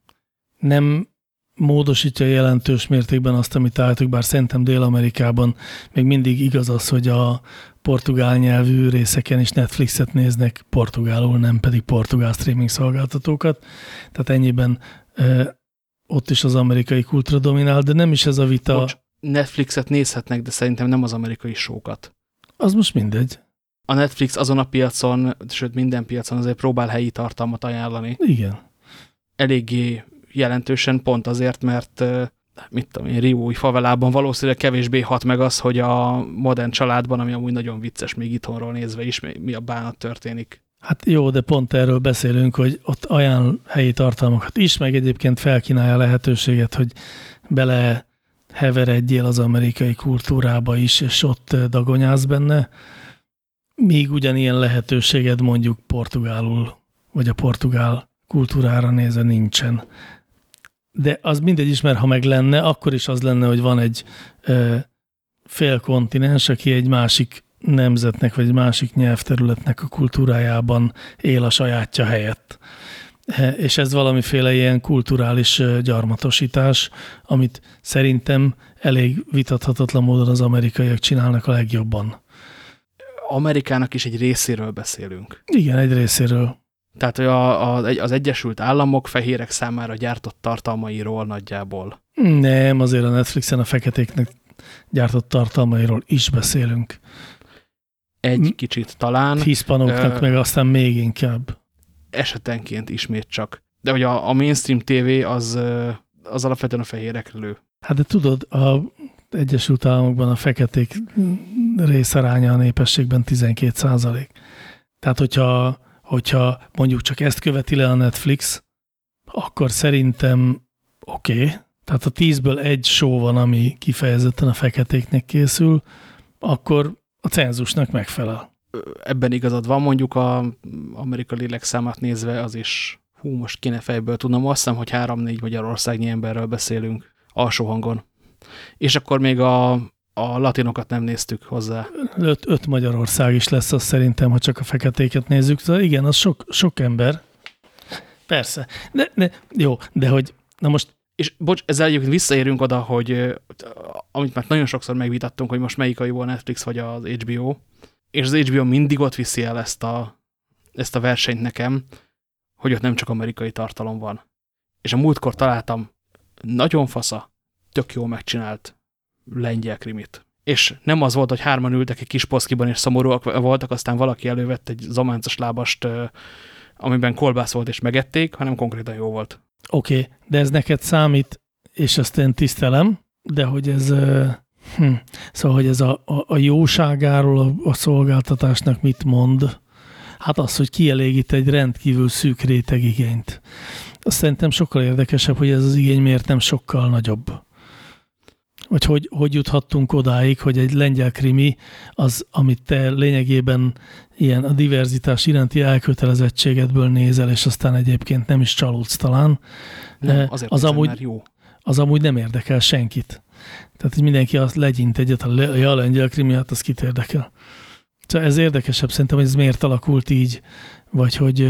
Nem módosítja jelentős mértékben azt, amit álltuk, bár szerintem Dél-Amerikában még mindig igaz az, hogy a portugál nyelvű részeken is Netflixet néznek portugálul, nem pedig portugál streaming szolgáltatókat. Tehát ennyiben e, ott is az amerikai kultúra dominál, de nem is ez a vita. Bocs, Netflixet nézhetnek, de szerintem nem az amerikai sókat. Az most mindegy. A Netflix azon a piacon, sőt minden piacon azért próbál helyi tartalmat ajánlani. Igen. Eléggé jelentősen pont azért, mert mit tudom én, Riói favelában valószínűleg kevésbé hat meg az, hogy a modern családban, ami amúgy nagyon vicces még itthonról nézve is, mi a bánat történik. Hát jó, de pont erről beszélünk, hogy ott ajánl helyi tartalmakat is, meg egyébként felkínálja a lehetőséget, hogy bele heveredjél az amerikai kultúrába is, és ott dagonyász benne, míg ugyanilyen lehetőséged mondjuk portugálul, vagy a portugál kultúrára nézve nincsen. De az mindegy is, mert ha meg lenne, akkor is az lenne, hogy van egy ö, fél kontinens, aki egy másik nemzetnek, vagy egy másik nyelvterületnek a kultúrájában él a sajátja helyett. És ez valamiféle ilyen kulturális gyarmatosítás, amit szerintem elég vitathatatlan módon az amerikaiak csinálnak a legjobban. Amerikának is egy részéről beszélünk. Igen, egy részéről. Tehát hogy a, a, az Egyesült Államok fehérek számára gyártott tartalmairól nagyjából. Nem, azért a Netflixen a feketéknek gyártott tartalmairól is beszélünk. Egy hm? kicsit talán. Hiszpanoknak meg aztán még inkább. Esetenként ismét csak. De hogy a, a mainstream TV az, az alapvetően a fehérek lő. Hát de tudod, a Egyesült Államokban a feketék részaránya a népességben 12 százalék. Tehát, hogyha, hogyha mondjuk csak ezt követi le a Netflix, akkor szerintem oké. Okay. Tehát a tízből egy show van, ami kifejezetten a feketéknek készül, akkor a cenzusnak megfelel. Ebben igazad van, mondjuk a amerikai lélekszámát nézve az is, hú, most kéne fejből tudnom, azt hiszem, hogy három-négy Magyarországnyi emberről beszélünk alsó hangon. És akkor még a, a latinokat nem néztük hozzá. Öt, öt Magyarország is lesz az szerintem, ha csak a feketéket nézzük. De igen, az sok, sok ember. Persze. De, de, jó, de hogy, na most és bocs, ezzel egyébként visszaérünk oda, hogy amit már nagyon sokszor megvitattunk, hogy most melyik a jó a Netflix vagy az HBO, és az HBO mindig ott viszi el ezt a, ezt a versenyt nekem, hogy ott nem csak amerikai tartalom van. És a múltkor találtam nagyon fasza, tök jól megcsinált lengyel krimit. És nem az volt, hogy hárman ültek egy kis poszkiban, és szomorúak voltak, aztán valaki elővett egy zománcos lábast, amiben kolbász volt, és megették, hanem konkrétan jó volt. Oké, okay, de ez neked számít, és ezt én tisztelem, de hogy ez, hm, szóval, hogy ez a, a, a jóságáról a, a szolgáltatásnak mit mond, hát az, hogy kielégít egy rendkívül szűk réteg igényt. Azt szerintem sokkal érdekesebb, hogy ez az igény miért nem sokkal nagyobb. Vagy hogy, hogy juthattunk odáig, hogy egy lengyel krimi, az, amit te lényegében ilyen a diverzitás iránti elkötelezettségedből nézel, és aztán egyébként nem is csalódsz talán, nem, azért az, amúgy, jó. az amúgy nem érdekel senkit. Tehát, hogy mindenki azt legyint egyet, a, le, a lengyel krimi, hát az kit érdekel. Szóval ez érdekesebb szerintem, hogy ez miért alakult így, vagy hogy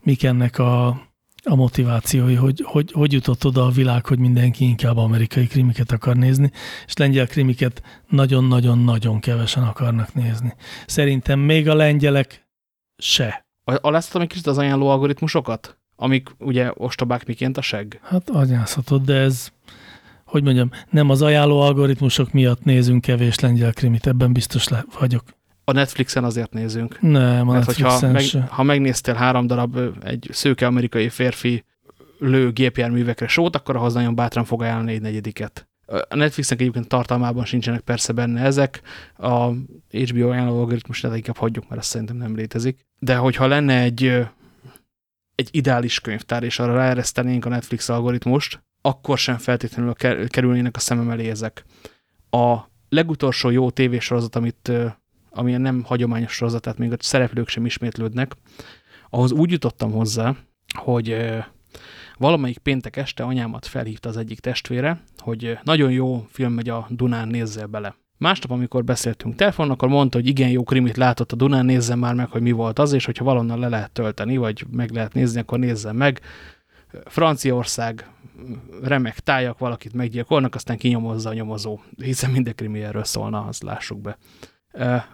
mik ennek a, a motivációi, hogy, hogy hogy jutott oda a világ, hogy mindenki inkább amerikai krimiket akar nézni, és lengyel krimiket nagyon-nagyon-nagyon kevesen akarnak nézni. Szerintem még a lengyelek se. Aláztatom egy kicsit az ajánló algoritmusokat? Amik ugye ostobák miként a seg? Hát anyázhatod, de ez, hogy mondjam, nem az ajánló algoritmusok miatt nézünk kevés lengyel krimit, ebben biztos le vagyok. A Netflixen azért nézünk. Nem, a Mert hogyha meg, ha megnéztél három darab egy szőke amerikai férfi lő gépjárművekre sót, akkor ahhoz nagyon bátran fog ajánlani egy negyediket. A Netflixnek egyébként tartalmában sincsenek persze benne ezek, a HBO ajánló algoritmusát inkább hagyjuk, mert azt szerintem nem létezik. De hogyha lenne egy, egy ideális könyvtár, és arra ráeresztenénk a Netflix algoritmust, akkor sem feltétlenül kerülnének a szemem elé ezek. A legutolsó jó tévésorozat, amit amilyen nem hagyományos sorozat, tehát még a szereplők sem ismétlődnek, ahhoz úgy jutottam hozzá, hogy valamelyik péntek este anyámat felhívta az egyik testvére, hogy nagyon jó film megy a Dunán, nézzel bele. Másnap, amikor beszéltünk telefonon, akkor mondta, hogy igen jó krimit látott a Dunán, nézzem már meg, hogy mi volt az, és hogyha valonnan le lehet tölteni, vagy meg lehet nézni, akkor nézzem meg. Franciaország, remek tájak, valakit meggyilkolnak, aztán kinyomozza a nyomozó, hiszen minden krimi erről szólna, azt lássuk be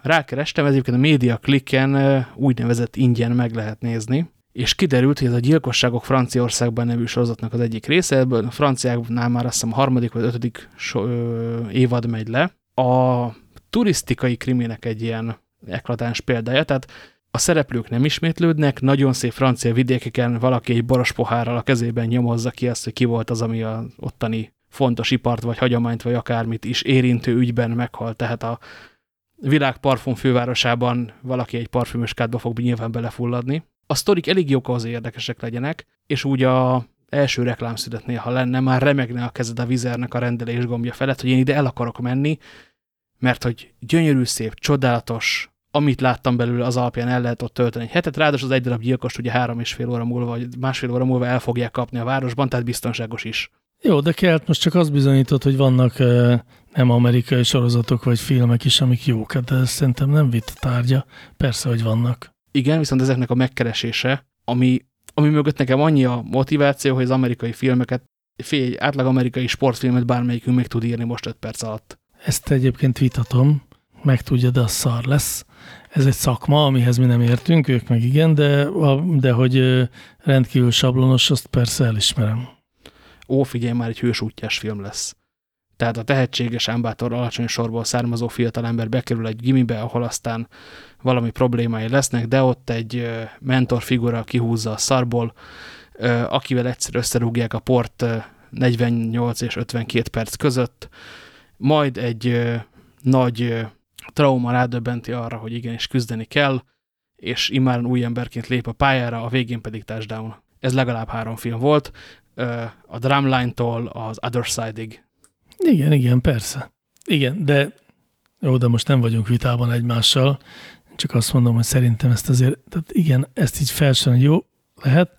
rákerestem, ez egyébként a Media Clicken úgynevezett ingyen meg lehet nézni, és kiderült, hogy ez a Gyilkosságok Franciaországban nevű sorozatnak az egyik része, ebből a franciáknál már azt hiszem a harmadik vagy ötödik so, ö, évad megy le. A turisztikai kriminek egy ilyen eklatáns példája, tehát a szereplők nem ismétlődnek, nagyon szép francia vidékeken valaki egy boros pohárral a kezében nyomozza ki azt, hogy ki volt az, ami a ottani fontos ipart, vagy hagyományt, vagy akármit is érintő ügyben meghalt. Tehát a világ parfum fővárosában valaki egy parfümöskádba fog nyilván belefulladni. A sztorik elég jók ahhoz, érdekesek legyenek, és úgy a első reklámszünetnél, ha lenne, már remegne a kezed a vizernek a rendelés gombja felett, hogy én ide el akarok menni, mert hogy gyönyörű, szép, csodálatos, amit láttam belőle, az alapján el lehet ott tölteni egy hetet, ráadásul az egy darab gyilkost ugye három és fél óra múlva, vagy másfél óra múlva el fogják kapni a városban, tehát biztonságos is. Jó, de kelt most csak az bizonyított, hogy vannak uh, nem amerikai sorozatok vagy filmek is, amik jók, de ez szerintem nem vitt tárgya. Persze, hogy vannak. Igen, viszont ezeknek a megkeresése, ami, ami mögött nekem annyi a motiváció, hogy az amerikai filmeket, fél egy átlag amerikai sportfilmet bármelyikünk meg tud írni most 5 perc alatt. Ezt egyébként vitatom, meg tudja, de a szar lesz. Ez egy szakma, amihez mi nem értünk, ők meg igen, de, de hogy rendkívül sablonos, azt persze elismerem. Ó, figyelj, már egy hősútjás film lesz. Tehát a tehetséges, ámbátor, alacsony sorból származó fiatalember bekerül egy gimibe, ahol aztán valami problémái lesznek, de ott egy mentorfigura kihúzza a szarból, akivel egyszer összerúgják a port 48 és 52 perc között, majd egy nagy trauma rádöbbenti arra, hogy igenis küzdeni kell, és immáron új emberként lép a pályára, a végén pedig touchdown. Ez legalább három film volt, a Drumline-tól az Other Side-ig. Igen, igen, persze. Igen, de jó, de most nem vagyunk vitában egymással, csak azt mondom, hogy szerintem ezt azért, tehát igen, ezt így felsorolni jó lehet,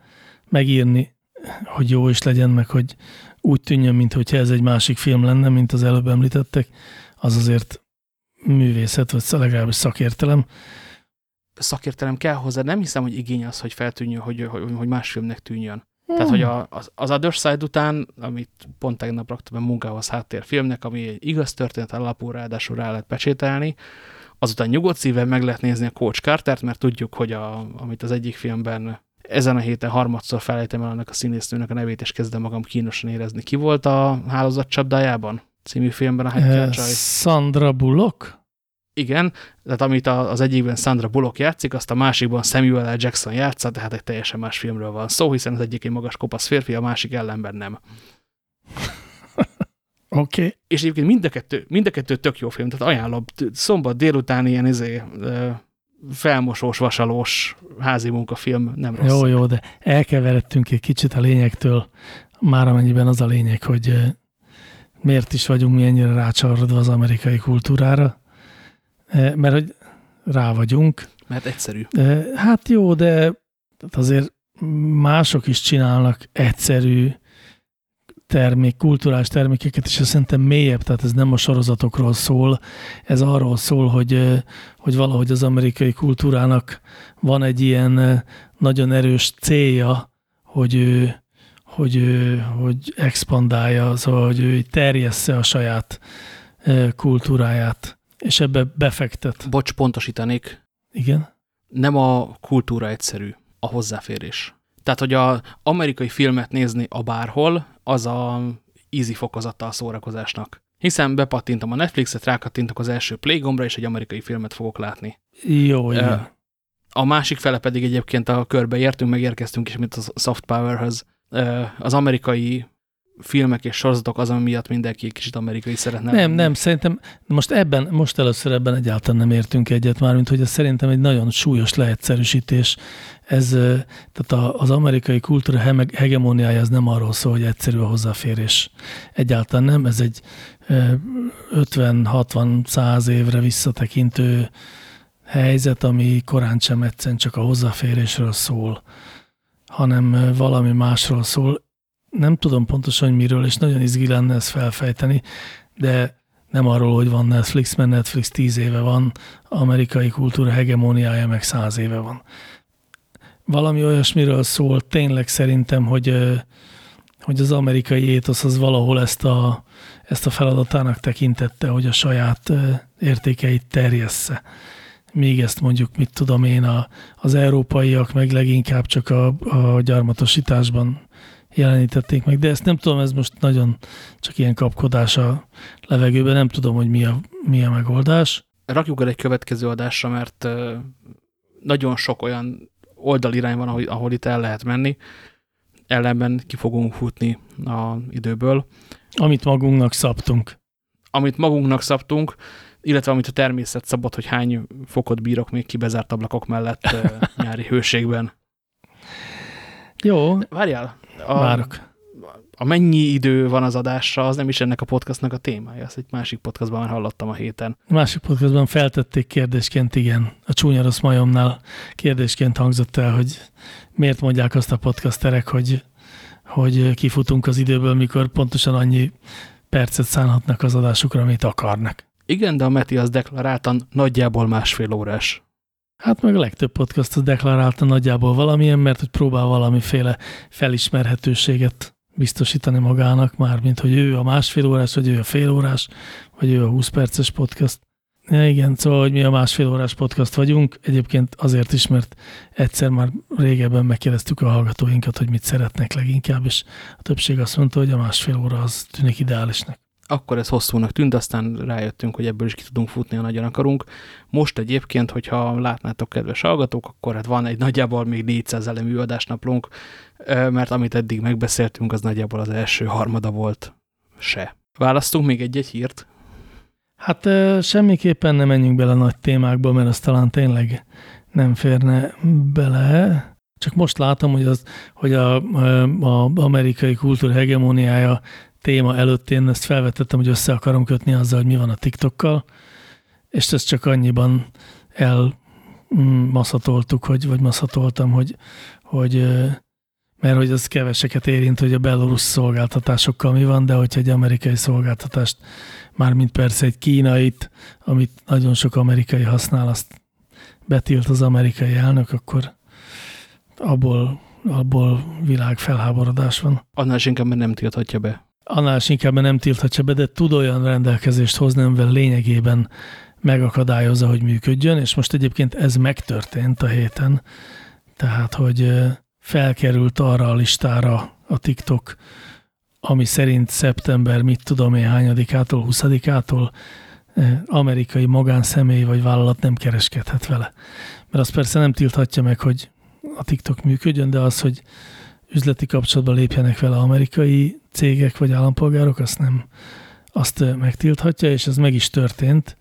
megírni, hogy jó is legyen, meg hogy úgy tűnjön, mintha ez egy másik film lenne, mint az előbb említettek, az azért művészet, vagy legalábbis szakértelem. Szakértelem kell hozzá, nem hiszem, hogy igény az, hogy feltűnjön, hogy, hogy, hogy más filmnek tűnjön. Hmm. Tehát, hogy a, az, az Other Side után, amit pont tegnap raktam a munkához háttérfilmnek, ami egy igaz történet alapú, ráadásul rá lehet pecsételni, azután nyugodt szívvel meg lehet nézni a Coach Cartert, mert tudjuk, hogy a, amit az egyik filmben ezen a héten harmadszor felejtem el annak a színésznőnek a nevét, és kezdem magam kínosan érezni. Ki volt a hálózat csapdájában? című filmben a Hacker Csaj. Sandra Bullock? Igen, tehát amit az egyikben Sandra Bullock játszik, azt a másikban Samuel L. Jackson játsza, tehát egy teljesen más filmről van szó, hiszen az egyik egy magas kopasz férfi, a másik ellenben nem. [LAUGHS] Oké. Okay. És egyébként mind a, kettő, mind a kettő tök jó film, tehát ajánlom, szombat délután ilyen izé, felmosós, vasalós házi munkafilm, nem rossz. Jó, jó, de elkeveredtünk egy kicsit a lényektől, már amennyiben az a lényeg, hogy miért is vagyunk mi ennyire rácsarodva az amerikai kultúrára, mert hogy rá vagyunk. Mert egyszerű. E, hát jó, de azért mások is csinálnak egyszerű termék, kulturális termékeket, és ez szerintem mélyebb, tehát ez nem a sorozatokról szól, ez arról szól, hogy, e, hogy valahogy az amerikai kultúrának van egy ilyen nagyon erős célja, hogy ő hogy, hogy expandálja, szóval, hogy ő terjessze a saját kultúráját, és ebbe befektet. Bocs, pontosítanék. Igen? Nem a kultúra egyszerű, a hozzáférés. Tehát, hogy az amerikai filmet nézni a bárhol, az a easy fokozata a szórakozásnak. Hiszen bepattintom a Netflixet, rákattintok az első playgombra, és egy amerikai filmet fogok látni. Jó, igen. A másik fele pedig egyébként a körbe értünk, megérkeztünk is, mint a soft powerhez az amerikai filmek és sorozatok az, ami miatt mindenki egy kicsit amerikai szeretne. Nem, lenni. nem, szerintem most ebben, most először ebben egyáltalán nem értünk egyet már, mint hogy ez szerintem egy nagyon súlyos leegyszerűsítés. Ez, tehát az amerikai kultúra hegemóniája ez nem arról szól, hogy egyszerű a hozzáférés. Egyáltalán nem, ez egy 50-60-100 évre visszatekintő helyzet, ami korán sem egyszerűen csak a hozzáférésről szól hanem valami másról szól. Nem tudom pontosan, hogy miről, és nagyon izgi lenne ezt felfejteni, de nem arról, hogy van Netflix, mert Netflix tíz éve van, amerikai kultúra hegemóniája meg száz éve van. Valami olyasmiről szól tényleg szerintem, hogy, hogy az amerikai étosz az valahol ezt a, ezt a feladatának tekintette, hogy a saját értékeit terjessze még ezt mondjuk, mit tudom én, a, az európaiak meg leginkább csak a, a gyarmatosításban jelenítették meg, de ezt nem tudom, ez most nagyon csak ilyen kapkodás a levegőben, nem tudom, hogy mi a, mi a megoldás. Rakjuk el egy következő adásra, mert nagyon sok olyan oldalirány van, ahol, ahol itt el lehet menni, ellenben ki fogunk futni a időből. Amit magunknak szabtunk. Amit magunknak szabtunk, illetve amit a természet szabad, hogy hány fokot bírok még ki bezárt ablakok mellett [LAUGHS] nyári hőségben. Jó. Várjál. A, Várok. A mennyi idő van az adásra, az nem is ennek a podcastnak a témája. Ezt egy másik podcastban már hallottam a héten. A másik podcastban feltették kérdésként, igen. A csúnya rossz majomnál kérdésként hangzott el, hogy miért mondják azt a podcasterek, hogy, hogy kifutunk az időből, mikor pontosan annyi percet szánhatnak az adásukra, amit akarnak. Igen, de a Meti az deklaráltan nagyjából másfél órás. Hát meg a legtöbb podcast az deklarálta nagyjából valamilyen, mert hogy próbál valamiféle felismerhetőséget biztosítani magának, már mint hogy ő a másfél órás, vagy ő a fél órás, vagy ő a 20 perces podcast. Ja, igen, szóval, hogy mi a másfél órás podcast vagyunk, egyébként azért is, mert egyszer már régebben megkérdeztük a hallgatóinkat, hogy mit szeretnek leginkább, és a többség azt mondta, hogy a másfél óra az tűnik ideálisnak akkor ez hosszúnak tűnt, aztán rájöttünk, hogy ebből is ki tudunk futni, ha nagyon akarunk. Most egyébként, hogyha látnátok, kedves hallgatók, akkor hát van egy nagyjából még 400 elemű adásnaplunk, mert amit eddig megbeszéltünk, az nagyjából az első harmada volt se. Választunk még egy-egy hírt? Hát semmiképpen nem menjünk bele nagy témákba, mert az talán tényleg nem férne bele. Csak most látom, hogy, az, hogy a, a amerikai kultúra hegemóniája téma előtt én ezt felvetettem, hogy össze akarom kötni azzal, hogy mi van a TikTokkal, és ezt csak annyiban elmaszatoltuk, hogy, vagy maszatoltam, hogy, hogy mert hogy az keveseket érint, hogy a belorusz szolgáltatásokkal mi van, de hogyha egy amerikai szolgáltatást, mármint persze egy kínait, amit nagyon sok amerikai használ, azt betilt az amerikai elnök, akkor abból, abból világfelháborodás van. Annál is mert nem tilthatja be annál is inkább nem tilthatja be, de tud olyan rendelkezést hozni, amivel lényegében megakadályozza, hogy működjön, és most egyébként ez megtörtént a héten, tehát, hogy felkerült arra a listára a TikTok, ami szerint szeptember, mit tudom én, hányadikától, huszadikától amerikai magánszemély vagy vállalat nem kereskedhet vele. Mert azt persze nem tilthatja meg, hogy a TikTok működjön, de az, hogy üzleti kapcsolatba lépjenek vele amerikai cégek vagy állampolgárok, azt nem azt megtilthatja, és ez meg is történt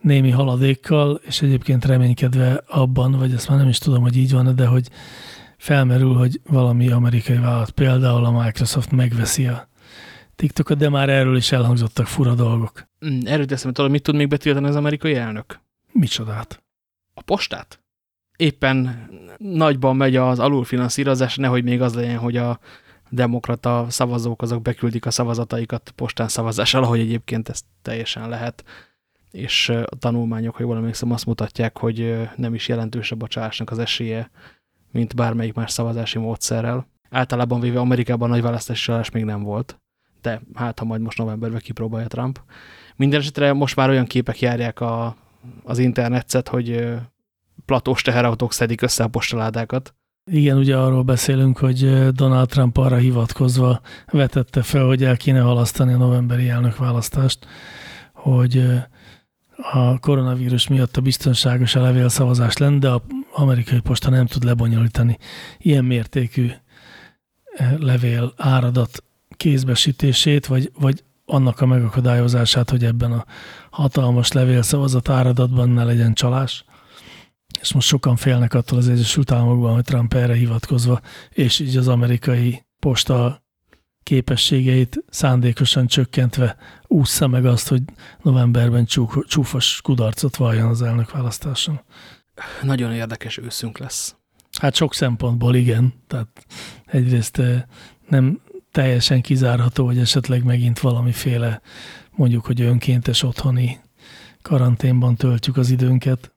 némi haladékkal, és egyébként reménykedve abban, vagy ezt már nem is tudom, hogy így van, de hogy felmerül, hogy valami amerikai vállalat, például a Microsoft megveszi a TikTokot, de már erről is elhangzottak fura dolgok. Erről teszem, tudod, mit tud még betiltani az amerikai elnök? Micsodát? A postát? Éppen nagyban megy az alulfinanszírozás, nehogy még az legyen, hogy a demokrata szavazók azok beküldik a szavazataikat postán szavazással, ahogy egyébként ez teljesen lehet. És a tanulmányok, ha jól emlékszem, azt mutatják, hogy nem is jelentősebb a csalásnak az esélye, mint bármelyik más szavazási módszerrel. Általában véve Amerikában nagy választási csalás még nem volt, de hát ha majd most novemberben kipróbálja Trump. Minden esetre most már olyan képek járják a, az internetet, hogy platós teherautók szedik össze a postaládákat. Igen, ugye arról beszélünk, hogy Donald Trump arra hivatkozva vetette fel, hogy el kéne halasztani a novemberi elnökválasztást, hogy a koronavírus miatt a biztonságos a levélszavazás lenne, de a amerikai posta nem tud lebonyolítani ilyen mértékű levél áradat kézbesítését, vagy, vagy annak a megakadályozását, hogy ebben a hatalmas levélszavazat áradatban ne legyen csalás és most sokan félnek attól az Egyesült Államokban, hogy Trump erre hivatkozva, és így az amerikai posta képességeit szándékosan csökkentve ússza meg azt, hogy novemberben csúk, csúfos kudarcot valljon az elnök választáson. Nagyon érdekes őszünk lesz. Hát sok szempontból igen. Tehát egyrészt eh, nem teljesen kizárható, hogy esetleg megint valamiféle mondjuk, hogy önkéntes otthoni karanténban töltjük az időnket,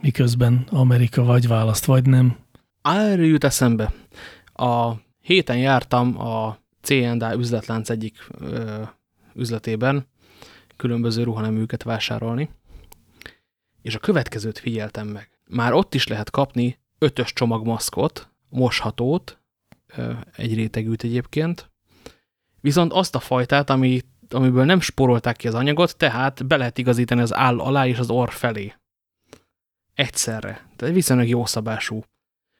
miközben Amerika vagy választ, vagy nem. Erről jut eszembe. A héten jártam a C&A üzletlánc egyik ö, üzletében különböző ruhaneműket vásárolni, és a következőt figyeltem meg. Már ott is lehet kapni ötös csomagmaszkot, moshatót, ö, egy rétegűt egyébként, viszont azt a fajtát, ami, amiből nem sporolták ki az anyagot, tehát be lehet igazítani az áll alá és az orr felé egyszerre. Tehát viszonylag jó szabású.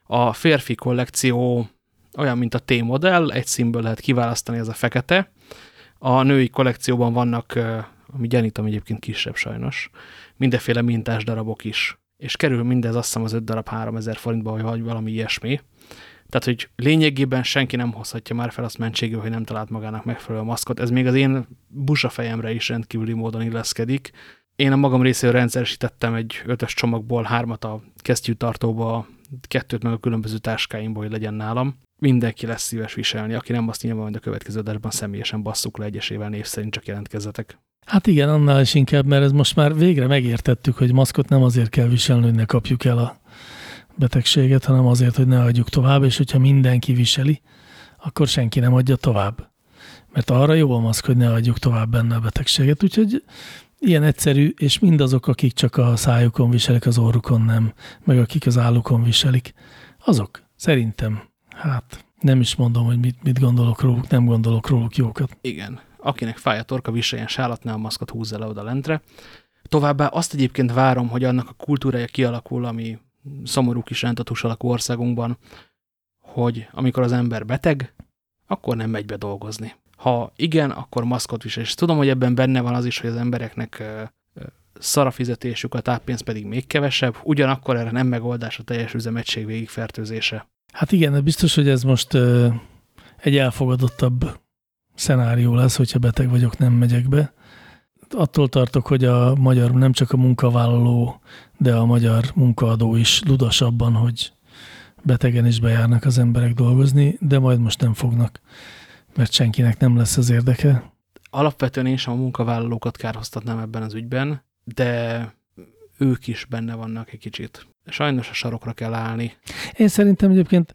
A férfi kollekció olyan, mint a T-modell, egy színből lehet kiválasztani, ez a fekete. A női kollekcióban vannak ami gyanítom egyébként kisebb sajnos, mindenféle mintás darabok is, és kerül mindez azt hiszem az 5 darab 3000 forintba, vagy valami ilyesmi. Tehát, hogy lényegében senki nem hozhatja már fel azt mentségül, hogy nem talált magának megfelelő maszkot. Ez még az én busa fejemre is rendkívüli módon illeszkedik. Én a magam részéről rendszeresítettem egy ötös csomagból hármat a kesztyűtartóba, kettőt meg a különböző táskáimból, hogy legyen nálam. Mindenki lesz szíves viselni, aki nem azt nyilván, hogy a következő adásban személyesen basszuk le egyesével név szerint csak jelentkezzetek. Hát igen, annál is inkább, mert ez most már végre megértettük, hogy maszkot nem azért kell viselni, hogy ne kapjuk el a betegséget, hanem azért, hogy ne adjuk tovább, és hogyha mindenki viseli, akkor senki nem adja tovább. Mert arra jó a maszk, hogy ne adjuk tovább benne a betegséget. Úgyhogy ilyen egyszerű, és mindazok, akik csak a szájukon viselik, az orrukon nem, meg akik az állukon viselik, azok szerintem, hát nem is mondom, hogy mit, mit gondolok róluk, nem gondolok róluk jókat. Igen. Akinek fáj a torka, viseljen sálatnál a maszkot húzza le oda lentre. Továbbá azt egyébként várom, hogy annak a kultúrája kialakul, ami szomorú kis rántatús alakú országunkban, hogy amikor az ember beteg, akkor nem megy be dolgozni. Ha igen, akkor maszkot visel. És tudom, hogy ebben benne van az is, hogy az embereknek szara fizetésük, a táppénz pedig még kevesebb, ugyanakkor erre nem megoldás a teljes üzemegység végigfertőzése. Hát igen, de biztos, hogy ez most ö, egy elfogadottabb szenárió lesz, hogyha beteg vagyok, nem megyek be. Attól tartok, hogy a magyar, nem csak a munkavállaló, de a magyar munkaadó is ludasabban, hogy betegen is bejárnak az emberek dolgozni, de majd most nem fognak, mert senkinek nem lesz az érdeke. Alapvetően én sem a munkavállalókat kárhoztatnám ebben az ügyben, de ők is benne vannak egy kicsit. Sajnos a sarokra kell állni. Én szerintem egyébként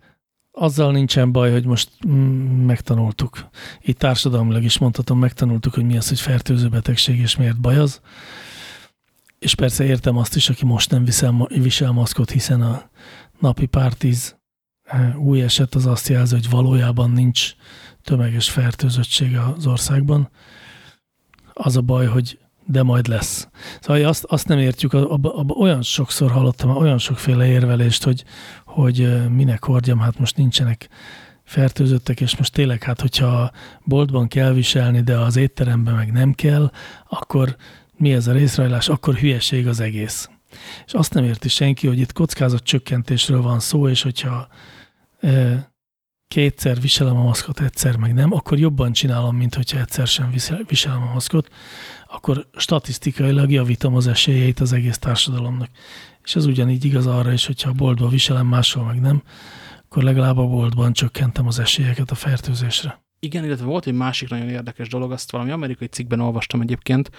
azzal nincsen baj, hogy most mm, megtanultuk. Itt társadalmilag is mondhatom, megtanultuk, hogy mi az, hogy fertőző betegség, és miért baj az. És persze értem azt is, aki most nem visel, visel maszkot, hiszen a napi pár tíz e, új eset az azt jelzi, hogy valójában nincs tömeges fertőzöttség az országban. Az a baj, hogy de majd lesz. Szóval azt, azt nem értjük, abba, abba olyan sokszor hallottam, olyan sokféle érvelést, hogy, hogy minek hordjam, hát most nincsenek fertőzöttek, és most tényleg, hát hogyha boltban kell viselni, de az étteremben meg nem kell, akkor mi ez a részrajlás, akkor hülyeség az egész. És azt nem érti senki, hogy itt kockázat csökkentésről van szó, és hogyha kétszer viselem a maszkot, egyszer meg nem, akkor jobban csinálom, mint hogyha egyszer sem viselem a maszkot, akkor statisztikailag javítom az esélyeit az egész társadalomnak. És ez ugyanígy igaz arra is, hogyha a boltban viselem, máshol meg nem, akkor legalább a boltban csökkentem az esélyeket a fertőzésre. Igen, illetve volt egy másik nagyon érdekes dolog, azt valami amerikai cikkben olvastam egyébként,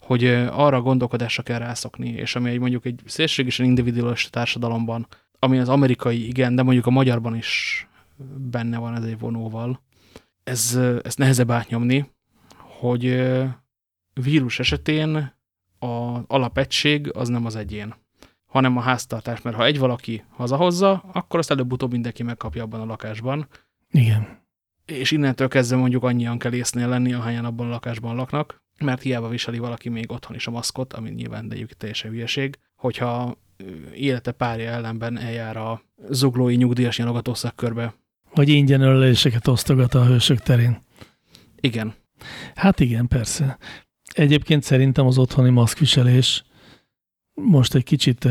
hogy arra a gondolkodásra kell rászokni, és ami egy mondjuk egy szélségesen individuális társadalomban, ami az amerikai igen, de mondjuk a magyarban is benne van ez egy vonóval, ez, ez nehezebb átnyomni, hogy vírus esetén az alapegység az nem az egyén, hanem a háztartás, mert ha egy valaki hazahozza, akkor azt előbb-utóbb mindenki megkapja abban a lakásban. Igen. És innentől kezdve mondjuk annyian kell észnél lenni, ahányan abban a lakásban laknak, mert hiába viseli valaki még otthon is a maszkot, ami nyilván de teljesen hülyeség, hogyha élete párja ellenben eljár a zuglói nyugdíjas nyalogató szakkörbe. Vagy ingyen öleléseket osztogat a hősök terén. Igen. Hát igen, persze. Egyébként szerintem az otthoni maszkviselés most egy kicsit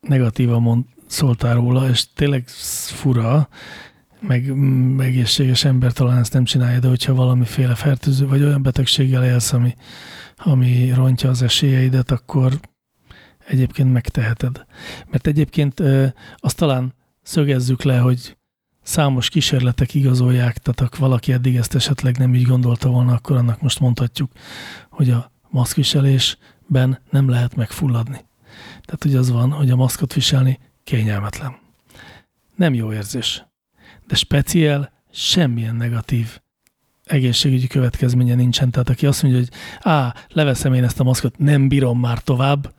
negatívan mond, szóltál róla, és tényleg fura, meg egészséges ember talán ezt nem csinálja, de hogyha valamiféle fertőző, vagy olyan betegséggel élsz, ami, ami rontja az esélyeidet, akkor egyébként megteheted. Mert egyébként azt talán szögezzük le, hogy számos kísérletek igazolják, tehát ha valaki eddig ezt esetleg nem így gondolta volna, akkor annak most mondhatjuk, hogy a maszkviselésben nem lehet megfulladni. Tehát ugye az van, hogy a maszkot viselni kényelmetlen. Nem jó érzés. De speciál semmilyen negatív egészségügyi következménye nincsen. Tehát aki azt mondja, hogy á, leveszem én ezt a maszkot, nem bírom már tovább,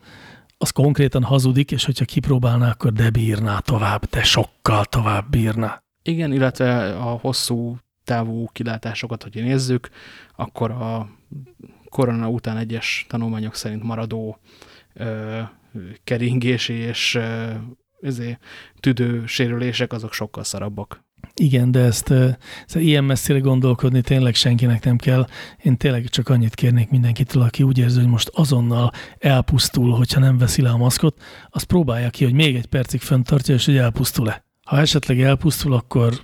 az konkrétan hazudik, és hogyha kipróbálná, akkor de bírná tovább, de sokkal tovább bírná. Igen, illetve a hosszú távú kilátásokat, hogy nézzük, akkor a korona után egyes tanulmányok szerint maradó ö, keringési és ö, ezé, tüdő sérülések azok sokkal szarabbak. Igen, de ezt, ezt ilyen messzire gondolkodni tényleg senkinek nem kell. Én tényleg csak annyit kérnék mindenkitől, aki úgy érzi, hogy most azonnal elpusztul, hogyha nem veszi le a maszkot, az próbálja ki, hogy még egy percig tartja, és hogy elpusztul-e. Ha esetleg elpusztul, akkor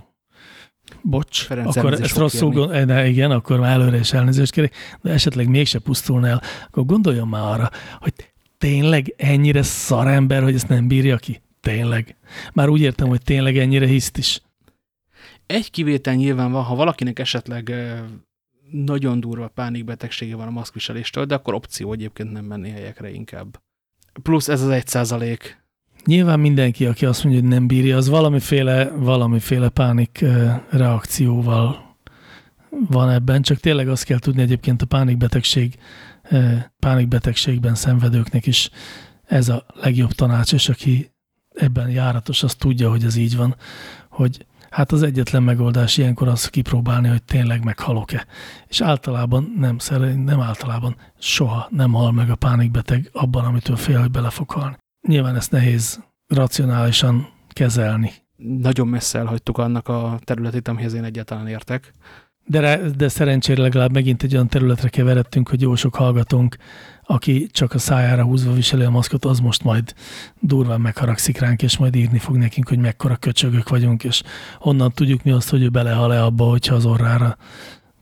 bocs, Ferenc akkor ezt rosszul gond, de igen, akkor már előre is elnézést kérek, de esetleg mégse pusztulna el, akkor gondoljon már arra, hogy tényleg ennyire szarember, hogy ezt nem bírja ki? Tényleg. Már úgy értem, hogy tényleg ennyire hiszt is. Egy kivétel nyilván van, ha valakinek esetleg nagyon durva pánikbetegsége van a maszkviseléstől, de akkor opció egyébként nem menni helyekre inkább. Plusz ez az egy százalék. Nyilván mindenki, aki azt mondja, hogy nem bírja, az valamiféle, valamiféle pánik reakcióval van ebben, csak tényleg azt kell tudni egyébként a pánikbetegség, pánikbetegségben szenvedőknek is ez a legjobb tanács, és aki ebben járatos, az tudja, hogy ez így van, hogy hát az egyetlen megoldás ilyenkor az kipróbálni, hogy tényleg meghalok-e. És általában nem, nem általában soha nem hal meg a pánikbeteg abban, amitől fél, hogy bele fog halni. Nyilván ezt nehéz racionálisan kezelni. Nagyon messze elhagytuk annak a területét, amihez én egyáltalán értek. De, de szerencsére legalább megint egy olyan területre keveredtünk, hogy jó sok hallgatónk, aki csak a szájára húzva viseli a maszkot, az most majd durván megharagszik ránk, és majd írni fog nekünk, hogy mekkora köcsögök vagyunk, és honnan tudjuk mi azt, hogy ő belehal-e abba, hogyha az orrára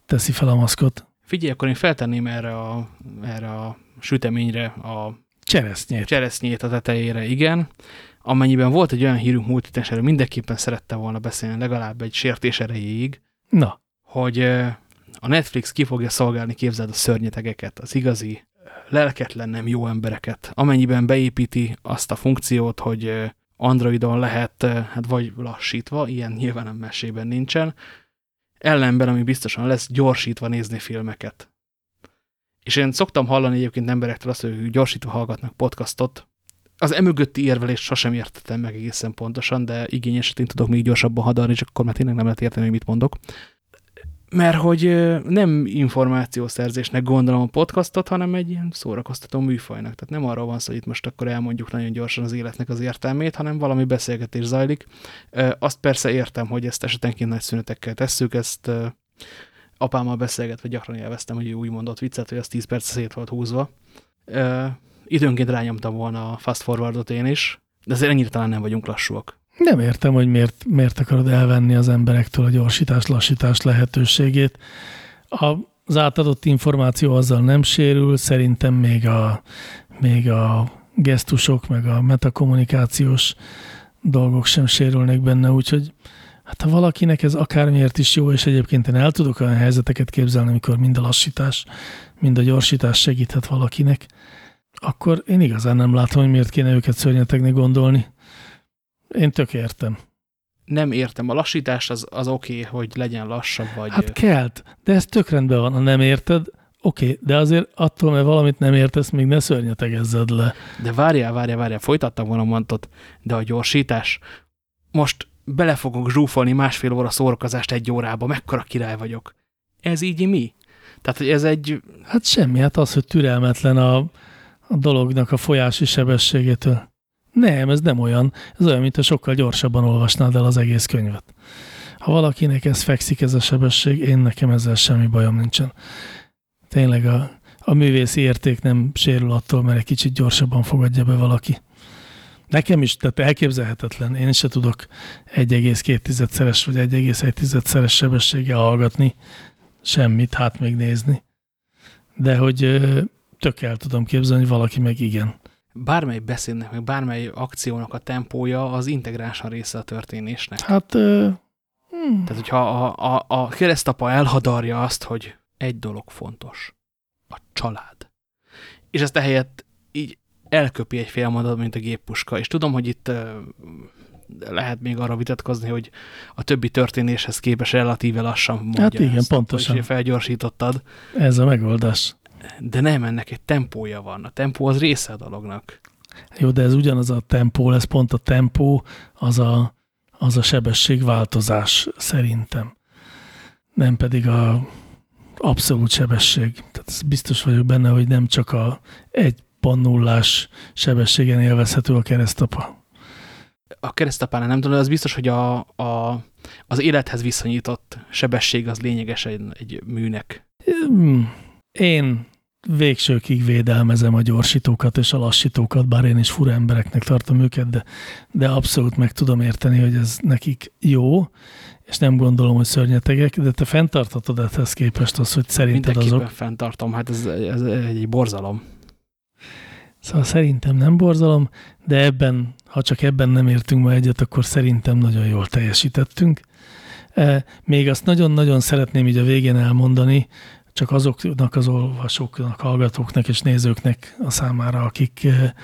teszi fel a maszkot. Figyelj, akkor én feltenném erre a, erre a süteményre a cseresznyét. cseresznyét a tetejére, igen. Amennyiben volt egy olyan hírünk múlt héten, mindenképpen szerette volna beszélni legalább egy sértés erejéig. Na hogy a Netflix ki fogja szolgálni, képzeld a szörnyetegeket, az igazi, lelketlen, nem jó embereket, amennyiben beépíti azt a funkciót, hogy Androidon lehet, hát vagy lassítva, ilyen nyilván nem mesében nincsen, ellenben, ami biztosan lesz, gyorsítva nézni filmeket. És én szoktam hallani egyébként emberektől azt, hogy gyorsítva hallgatnak podcastot. Az emögötti érvelést sosem értettem meg egészen pontosan, de igény esetén tudok még gyorsabban hadarni, és akkor már tényleg nem lehet érteni, hogy mit mondok mert hogy nem információszerzésnek gondolom a podcastot, hanem egy ilyen szórakoztató műfajnak. Tehát nem arról van szó, hogy itt most akkor elmondjuk nagyon gyorsan az életnek az értelmét, hanem valami beszélgetés zajlik. Azt persze értem, hogy ezt esetenként nagy szünetekkel tesszük, ezt apámmal beszélgetve gyakran élveztem, hogy ő úgy mondott viccet, hogy az 10 perc szét volt húzva. Időnként rányomtam volna a fast forwardot én is, de azért ennyire talán nem vagyunk lassúak. Nem értem, hogy miért, miért akarod elvenni az emberektől a gyorsítás, lassítás lehetőségét. Az átadott információ azzal nem sérül, szerintem még a, még a gesztusok, meg a metakommunikációs dolgok sem sérülnek benne, úgyhogy hát ha valakinek ez akármiért is jó, és egyébként én el tudok olyan helyzeteket képzelni, amikor mind a lassítás, mind a gyorsítás segíthet valakinek, akkor én igazán nem látom, hogy miért kéne őket szörnyetegni gondolni. Én tök értem. Nem értem. A lassítás az, az oké, okay, hogy legyen lassabb, vagy... Hát kelt, de ez tök rendben van. Ha nem érted, oké, okay, de azért attól, mert valamit nem értesz, még ne szörnyetegezzed le. De várjál, várjál, várjál, folytattam volna mondtot, de a gyorsítás, most bele fogok zsúfolni másfél óra szórakozást egy órába, mekkora király vagyok. Ez így mi? Tehát, hogy ez egy... Hát semmi, hát az, hogy türelmetlen a, a dolognak a folyási sebességétől. Nem, ez nem olyan. Ez olyan, mint sokkal gyorsabban olvasnád el az egész könyvet. Ha valakinek ez fekszik, ez a sebesség, én nekem ezzel semmi bajom nincsen. Tényleg a, a művészi érték nem sérül attól, mert egy kicsit gyorsabban fogadja be valaki. Nekem is, tehát elképzelhetetlen. Én se tudok 1,2-szeres vagy 1,1-szeres sebességgel hallgatni semmit, hát még nézni. De hogy tök el tudom képzelni, hogy valaki meg igen bármely beszédnek, meg bármely akciónak a tempója az integránsan része a történésnek. Hát... Uh, hmm. Tehát, hogyha a, a, a keresztapa elhadarja azt, hogy egy dolog fontos. A család. És ezt ehelyett elköpi egy fél mondat, mint a géppuska. És tudom, hogy itt lehet még arra vitatkozni, hogy a többi történéshez képes relatíve lassan mondja Hát igen, ezt, pontosan. Hogy felgyorsítottad. Ez a megoldás de nem, ennek egy tempója van. A tempó az része a dolognak. Jó, de ez ugyanaz a tempó, ez pont a tempó, az a, az a sebességváltozás szerintem. Nem pedig a abszolút sebesség. Tehát biztos vagyok benne, hogy nem csak a egy pannullás sebességen élvezhető a keresztapa. a keresztapánál nem tudom, az biztos, hogy a, a, az élethez viszonyított sebesség az lényeges egy, egy műnek. Hmm. Én végsőkig védelmezem a gyorsítókat és a lassítókat, bár én is fura embereknek tartom őket, de, de abszolút meg tudom érteni, hogy ez nekik jó, és nem gondolom, hogy szörnyetegek, de te fenntartatod ehhez képest az, hogy szerinted azok... fenntartom, hát ez, ez egy borzalom. Szóval szerintem nem borzalom, de ebben, ha csak ebben nem értünk ma egyet, akkor szerintem nagyon jól teljesítettünk. E, még azt nagyon-nagyon szeretném így a végén elmondani, csak azoknak az olvasóknak, hallgatóknak és nézőknek a számára, akik e,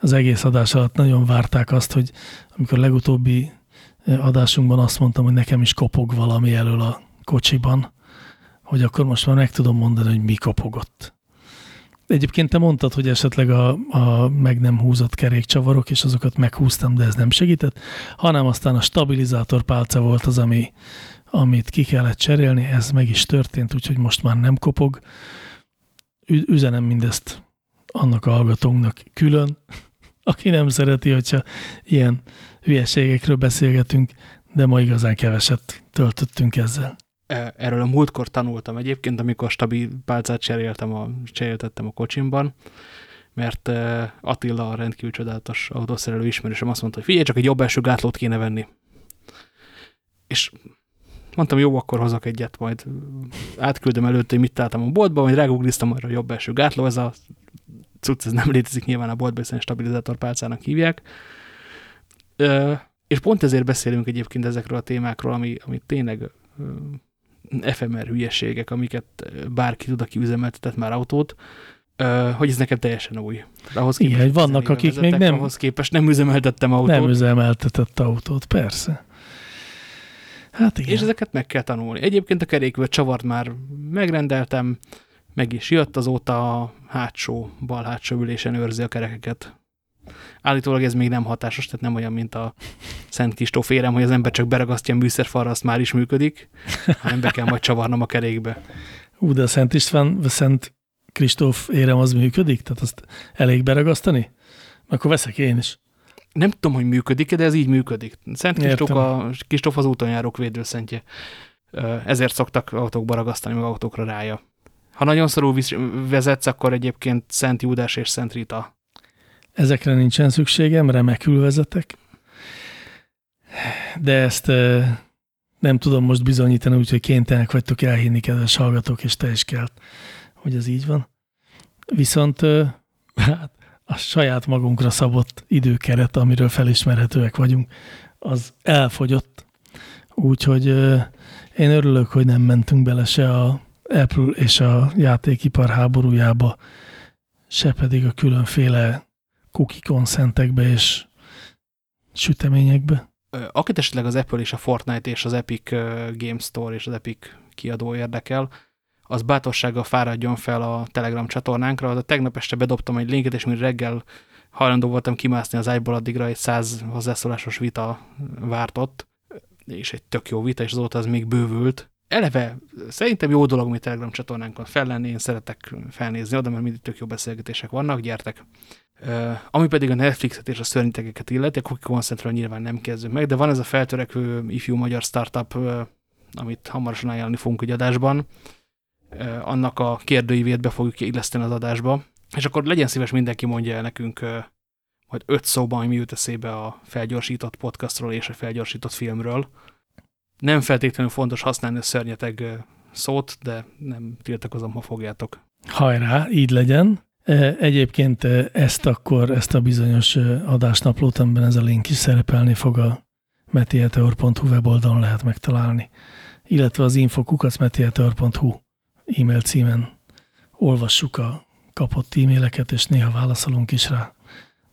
az egész adás alatt nagyon várták azt, hogy amikor legutóbbi e, adásunkban azt mondtam, hogy nekem is kopog valami elől a kocsiban, hogy akkor most már meg tudom mondani, hogy mi kopogott. Egyébként te mondtad, hogy esetleg a, a meg nem húzott kerékcsavarok, és azokat meghúztam, de ez nem segített, hanem aztán a stabilizátor pálca volt az, ami, amit ki kellett cserélni, ez meg is történt, úgyhogy most már nem kopog. Üzenem mindezt annak a hallgatónknak külön, [LAUGHS] aki nem szereti, hogyha ilyen hülyeségekről beszélgetünk, de ma igazán keveset töltöttünk ezzel. E, erről a múltkor tanultam egyébként, amikor stabil pálcát cseréltem a, cseréltettem a kocsimban, mert e, Attila, a rendkívül csodálatos autószerelő ismerősöm azt mondta, hogy figyelj, csak egy jobb első gátlót kéne venni. És mondtam, jó, akkor hozok egyet, majd átküldöm előtte, hogy mit találtam a boltba, majd rágugliztam arra a jobb első gátló, ez a cucc, ez nem létezik nyilván a boltban, hiszen stabilizátor pálcának hívják. És pont ezért beszélünk egyébként ezekről a témákról, ami, ami tényleg efemer hülyeségek, amiket bárki tud, aki üzemeltetett már autót, hogy ez nekem teljesen új. Ahhoz képest, Igen, vannak, akik még nem... Ahhoz képest nem üzemeltettem autót. Nem üzemeltetett autót, persze. Hát igen. És ezeket meg kell tanulni. Egyébként a kerékvő csavart már megrendeltem, meg is jött, azóta a hátsó, bal hátsó ülésen őrzi a kerekeket. Állítólag ez még nem hatásos, tehát nem olyan, mint a Szent Kistóf érem, hogy az ember csak beragasztja a műszerfalra, azt már is működik, hanem be kell majd csavarnom a kerékbe. Ú, de a Szent István, a Szent Kristóf érem az működik? Tehát azt elég beragasztani? Akkor veszek én is. Nem tudom, hogy működik de ez így működik. Szent Kristóf, a, Kristóf az úton járók védőszentje. Ezért szoktak autókba ragasztani, meg autókra rája. Ha nagyon szorul vezetsz, akkor egyébként Szent Júdás és Szent Rita Ezekre nincsen szükségem, remekül vezetek. De ezt nem tudom most bizonyítani, úgyhogy kénytelenek vagytok elhinni, kedves hallgatók, és te is kell, hogy ez így van. Viszont hát, a saját magunkra szabott időkeret, amiről felismerhetőek vagyunk, az elfogyott. Úgyhogy én örülök, hogy nem mentünk bele se a Apple és a játékipar háborújába, se pedig a különféle cookie konszentekbe és süteményekbe. Akit esetleg az Apple és a Fortnite és az Epic Game Store és az Epic kiadó érdekel, az bátorsággal fáradjon fel a Telegram csatornánkra. De tegnap este bedobtam egy linket, és mire reggel hajlandó voltam kimászni az ágyból, addigra egy száz hozzászólásos vita vártott, és egy tök jó vita, és azóta az még bővült. Eleve szerintem jó dolog, hogy Telegram csatornánkon fel lenni, én szeretek felnézni oda, mert mindig tök jó beszélgetések vannak, gyertek! ami pedig a Netflixet és a szörnyitegeket illeti, a Cookie Consentről nyilván nem kezdünk meg, de van ez a feltörekvő ifjú magyar startup, amit hamarosan ajánlani fogunk egy adásban, annak a kérdőívét be fogjuk illeszteni az adásba, és akkor legyen szíves mindenki mondja el nekünk, hogy öt szóban, hogy mi jut eszébe a felgyorsított podcastról és a felgyorsított filmről. Nem feltétlenül fontos használni a szörnyeteg szót, de nem tiltakozom, ha fogjátok. Hajrá, így legyen. Egyébként ezt akkor, ezt a bizonyos adásnaplót, amiben ez a link is szerepelni fog a metieteor.hu weboldalon lehet megtalálni, illetve az infokukacmetieteor.hu e-mail címen olvassuk a kapott e-maileket, és néha válaszolunk is rá.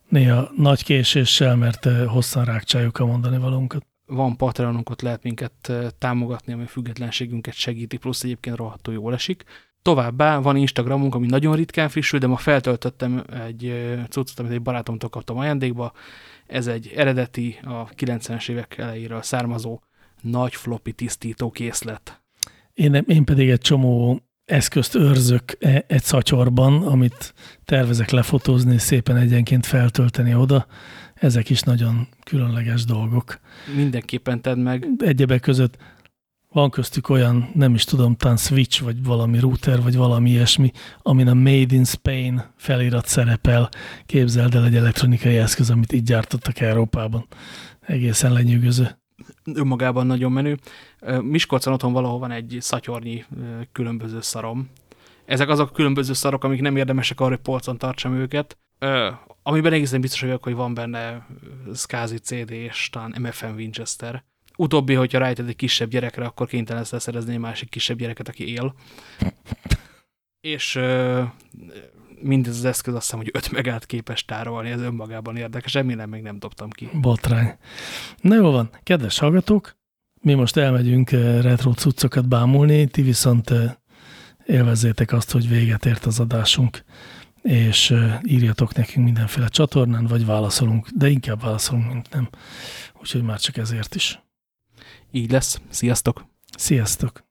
Néha nagy késéssel, mert hosszan rákcsáljuk a mondani valónkat. Van Patreonunk, ott lehet minket támogatni, ami függetlenségünket segíti, plusz egyébként rohadtul jól esik Továbbá van Instagramunk, ami nagyon ritkán frissül, de ma feltöltöttem egy cuccot, amit egy barátomtól kaptam ajándékba. Ez egy eredeti, a 90-es évek elejéről származó nagy floppy tisztító készlet. Én, én pedig egy csomó eszközt őrzök e- egy szatyorban, amit tervezek lefotózni, szépen egyenként feltölteni oda. Ezek is nagyon különleges dolgok. Mindenképpen tedd meg. Egyebek között van köztük olyan, nem is tudom, talán switch, vagy valami router, vagy valami ilyesmi, amin a Made in Spain felirat szerepel. Képzeld el egy elektronikai eszköz, amit így gyártottak Európában. Egészen lenyűgöző. Önmagában nagyon menő. Miskolcon otthon valahol van egy szatyornyi különböző szarom. Ezek azok a különböző szarok, amik nem érdemesek arra, hogy polcon tartsam őket. Amiben egészen biztos vagyok, hogy van benne SCSI CD és talán MFM Winchester Utóbbi, hogyha rájted egy kisebb gyerekre, akkor kénytelen lesz leszerezni egy másik kisebb gyereket, aki él. És uh, mindez az eszköz azt hiszem, hogy 5 megát képes tárolni, ez önmagában érdekes, remélem még nem dobtam ki. Botrány. Na jó van, kedves hallgatók, mi most elmegyünk retro cuccokat bámulni, ti viszont élvezzétek azt, hogy véget ért az adásunk, és írjatok nekünk mindenféle csatornán, vagy válaszolunk, de inkább válaszolunk, mint nem. Úgyhogy már csak ezért is. Így lesz. Sziasztok! Sziasztok!